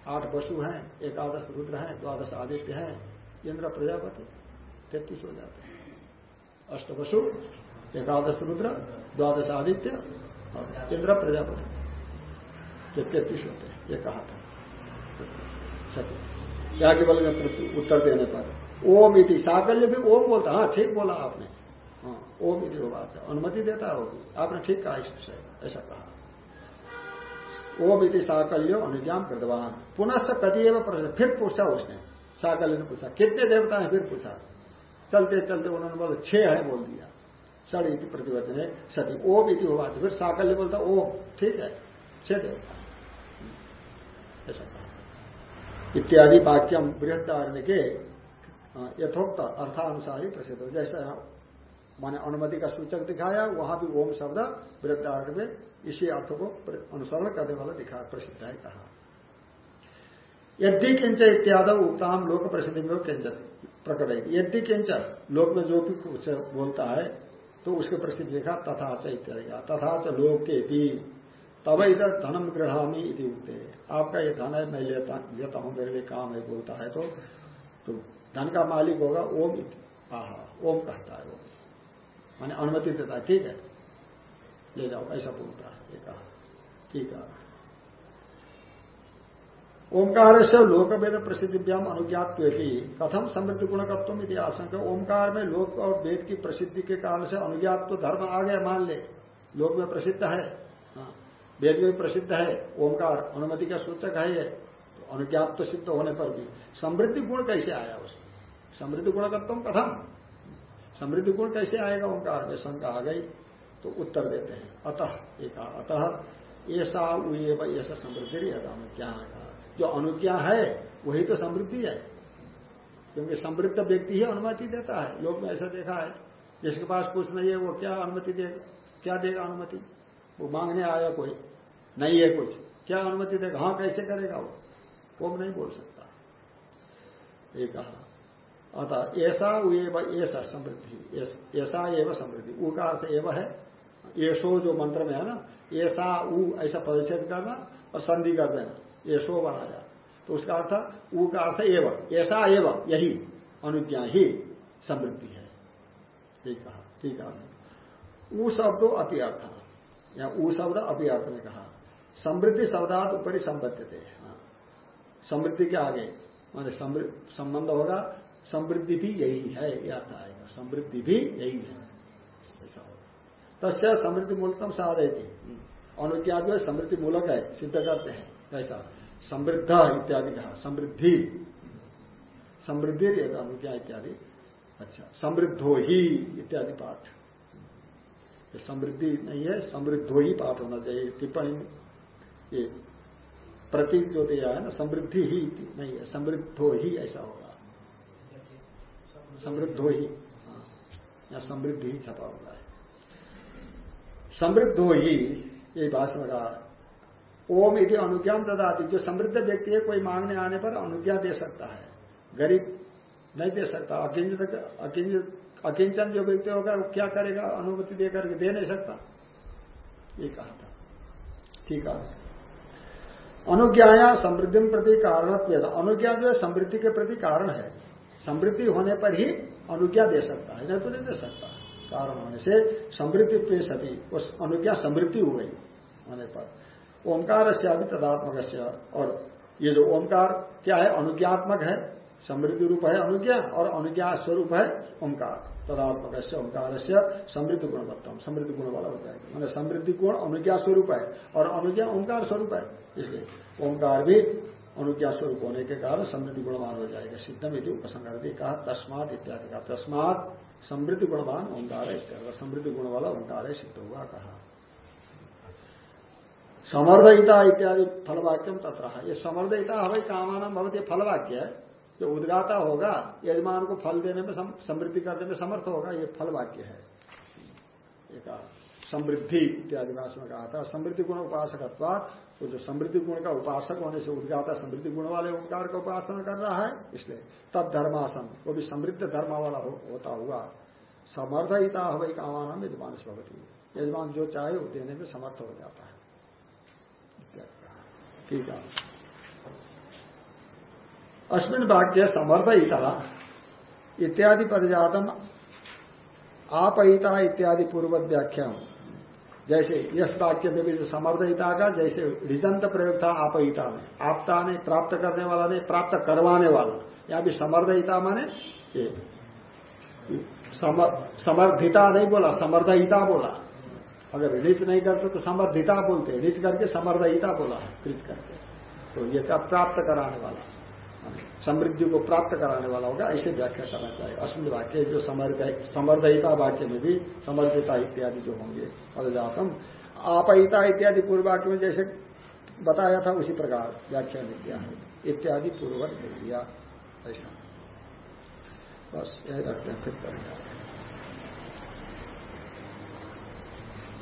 आठ वसु हैं, एकादश रुद्र हैं, द्वादश आदित्य हैं, इंद्र प्रजापति तैतीस हो जाते हैं। अष्ट वसु एकादश रुद्र, द्वादश आदित्य और इंद्र प्रजापति। तैतीस होते हैं, ये कहा था। क्या केवल उत्तर देने पर ओम इति, साकल्य भी ओम बोलता हाँ। ठीक बोला आपने। हाँ ओम यदि होगा अनुमति देता होगी आपने ठीक कहा इस विषय ऐसा कहा। ओम यदि साकल्यो अनुज्ञान कृतवान। पुनः एवं प्रश्न फिर पूछा उसने। साकल्य ने पूछा, कितने देवता है? फिर पूछा, चलते चलते उन्होंने बोला, छह है बोल दिया। सड़ इति प्रतिवचन है, सती। ओम यदि होगा फिर साकल्य बोलता, ओम, ठीक है, छह देवता ऐसा कहा। इत्यादि वाक्यम बृहदारण्य के यथोक्त अर्थानुसार ही प्रसिद्ध। हो जैसा माने अनुमति का सूचक दिखाया, वहाँ भी ओम शब्द वृद्धार्थ में इसी अर्थ को अनुसरण करने वाला दिखा, प्रसिद्ध है कहा। यदि किंच इत्यादि उक्ताम लोक प्रसिद्धि में किंच प्रकट है यदि किंच लोक में जो भी कुछ बोलता है तो उसके प्रसिद्ध लिखा तथा च इत्यादि तथा च लोक के भी। तब इधर धनम गृहामी इति उगते आपका ये धन है मैं लेता लेता हूँ मेरे लिए काम है बोलता है तो, तो धन का मालिक होगा ओम आहा ओम कहता है वो। माने अनुमति देता है ठीक है। ले जाओ ऐसा बोलता है ये कहा। ठीक है। ओंकार से लोक वेद प्रसिद्धिव्याम अनुज्ञात कथम समृद्धि गुणकत्व यदि आशंका। ओंकार में लोक और वेद की प्रसिद्धि के कारण से अनुज्ञात तो धर्म आ गया मान ले। लोक में प्रसिद्ध हाँ, वेद में प्रसिद्ध है, ओंकार अनुमति का सूचक है ये तो अनुज्ञात तो सिद्ध होने पर भी। समृद्धि गुण कैसे आया उसमें? समृद्धि गुणकत्व कथम। समृद्धि गुण कैसे आएगा? ओंकार में शंका आ गई तो उत्तर देते हैं। अतः, एक अतः, ऐसा ऐसा समृद्धि अनुज्ञा जो अनुज्ञा है, वही तो समृद्धि है। क्योंकि समृद्ध व्यक्ति ही अनुमति देता है। लोग में ऐसा देखा है। जिसके पास कुछ नहीं है, वो क्या अनुमति देगा क्या देगा अनुमति? वो मांगने आया कोई। नहीं है कुछ। क्या अनुमति देगा? हाँ कैसे करेगा वो? वो नहीं बोल सकता। ये कहा। अतः ऐसा ऐसा समृद्धि, ऐसा एवं समृद्धि। ऊ का अर्थ एवं है। ऐसो जो मंत्र में है ना, ऐसा ऊ ऐसा परिच्छेद करना और संधि कर देना। शो बनाया। तो उसका अर्थ ऊ का अर्थ एवं। ऐसा एवं, यही। अनुज्ञा ही समृद्धि है। ठीक कहा। ठीक है। ऊ शब्दो अपी अर्थ या ऊ शब्द अपी अर्थ में कहा। समृद्धि शब्दात ऊपरी संबद्ध थे। हाँ। समृद्धि के आगे, माने संबंध होगा, समृद्धि भी यही है अर्थ आएगा। समृद्धि भी यही है। ऐसा होगा। तस्य समृद्धि मूलतम साधे थी अनुज्ञा जो है समृद्धि मूलक है, सिद्ध करते हैं, ऐसा। समृद्ध इत्यादि कहा। समृद्धि। समृद्धि अनुज्ञा इत्यादि। अच्छा समृद्धो ही इत्यादि पाठ। समृद्धि नहीं है, समृद्धो ही पाठ होना चाहिए। टिप्पणी ये प्रतीक जो दिया है ना समृद्धि ही नहीं है समृद्धो ही ऐसा होगा। समृद्धो ही। हाँ, या समृद्धि ही छपा हुआ है। समृद्धो ही ये भाषण का ओम यदि अनुज्ञान ददाती। जो समृद्ध व्यक्ति है कोई मांगने आने पर अनुज्ञा दे सकता है। गरीब नहीं दे सकता। अकिंचित अकिंचन जो व्यक्ति होगा वो क्या करेगा? अनुमति देकर के दे नहीं सकता। ये कहा था। ठीक है अनुज्ञाया समृद्धि प्रति कारण अनुज्ञा जो है, समृद्धि के प्रति कारण है। समृद्धि होने पर ही अनुज्ञा दे सकता है नहीं तो नहीं दे सकता। कारण होने से समृद्धि पे सभी उस अनुज्ञा समृद्धि हो गई होने पर। ओंकार से अभी तदात्मक और ये जो ओंकार, क्या है? अनुज्ञात्मक है, समृद्धि रूप है अनुज्ञा, और अनुज्ञा स्वरूप है ओंकार। तदात्मक से ओंकार से समृद्धि गुणवत्तम समृद्धि गुण वाला हो जाएगा। मैंने समृद्धि गुण अनुज्ञा स्वरूप है। और अनुज्ञा ओंकार स्वरूप है। इसलिए ओंकार भी अनुज्ञा स्वरूप होने के कारण समृद्धि गुणवान हो जाएगा। सिद्धम यदि उपसंग कहा, तस्मात इत्यादि का तस्मात समृद्धि गुणवान ओंकार है इत्यादि समृद्धि गुण वाला ओंकार है, सिद्ध हुआ कहा। समर्दयिता इत्यादि फलवाक्यम तथा ये समर्दयिता हवाई कामान भवत, फलवाक्य है। जो उद्गाता होगा यजमान को फल देने में समृद्धि करने में समर्थ होगा ये फल वाक्य है। एक समृद्धि इत्यादि भाषा में कहा था। समृद्धि गुण उपासक तो जो समृद्धि गुण का उपासक होने से उद्गाता समृद्धि गुण वाले ओंकार का उपासना कर रहा है इसलिए तब धर्मासन वो भी समृद्ध धर्म वाला हो, होता हुआ समर्थहिता हवाई कामान यजमान भगवती यजमान जो चाहे वो देने में समर्थ हो जाता है। ठीक है। अस्मिन वाक्य समर्थयिता इत्यादि पदजातम आपहिता इत्यादि पूर्व व्याख्या जैसे यश वाक्य में भी जो समर्थहिता का, जैसे रिजंत प्रयोग था आपहिता में, आपता ने प्राप्त करने वाला ने प्राप्त करवाने वाला। या भी समर्थहिता माने ये। समर्थिता नहीं बोला समर्थहिता बोला। अगर रिच नहीं करते तो समर्थिता बोलते रिच करके समर्थहिता बोला रिच करके। तो ये प्राप्त कराने वाला। समृद्धि को प्राप्त कराने वाला होगा, ऐसे व्याख्या करना चाहिए। अस्मिन वाक्य जो समर्दयिता वाक्य में भी समर्दिता इत्यादि जो होंगे पदजातम आपहिता इत्यादि पूर्व वाक्य में जैसे बताया था, उसी प्रकार व्याख्या विद्या है। इत्यादि पूर्वक दिया ऐसा। बस, यही रखते हैं, फिर करेंगे।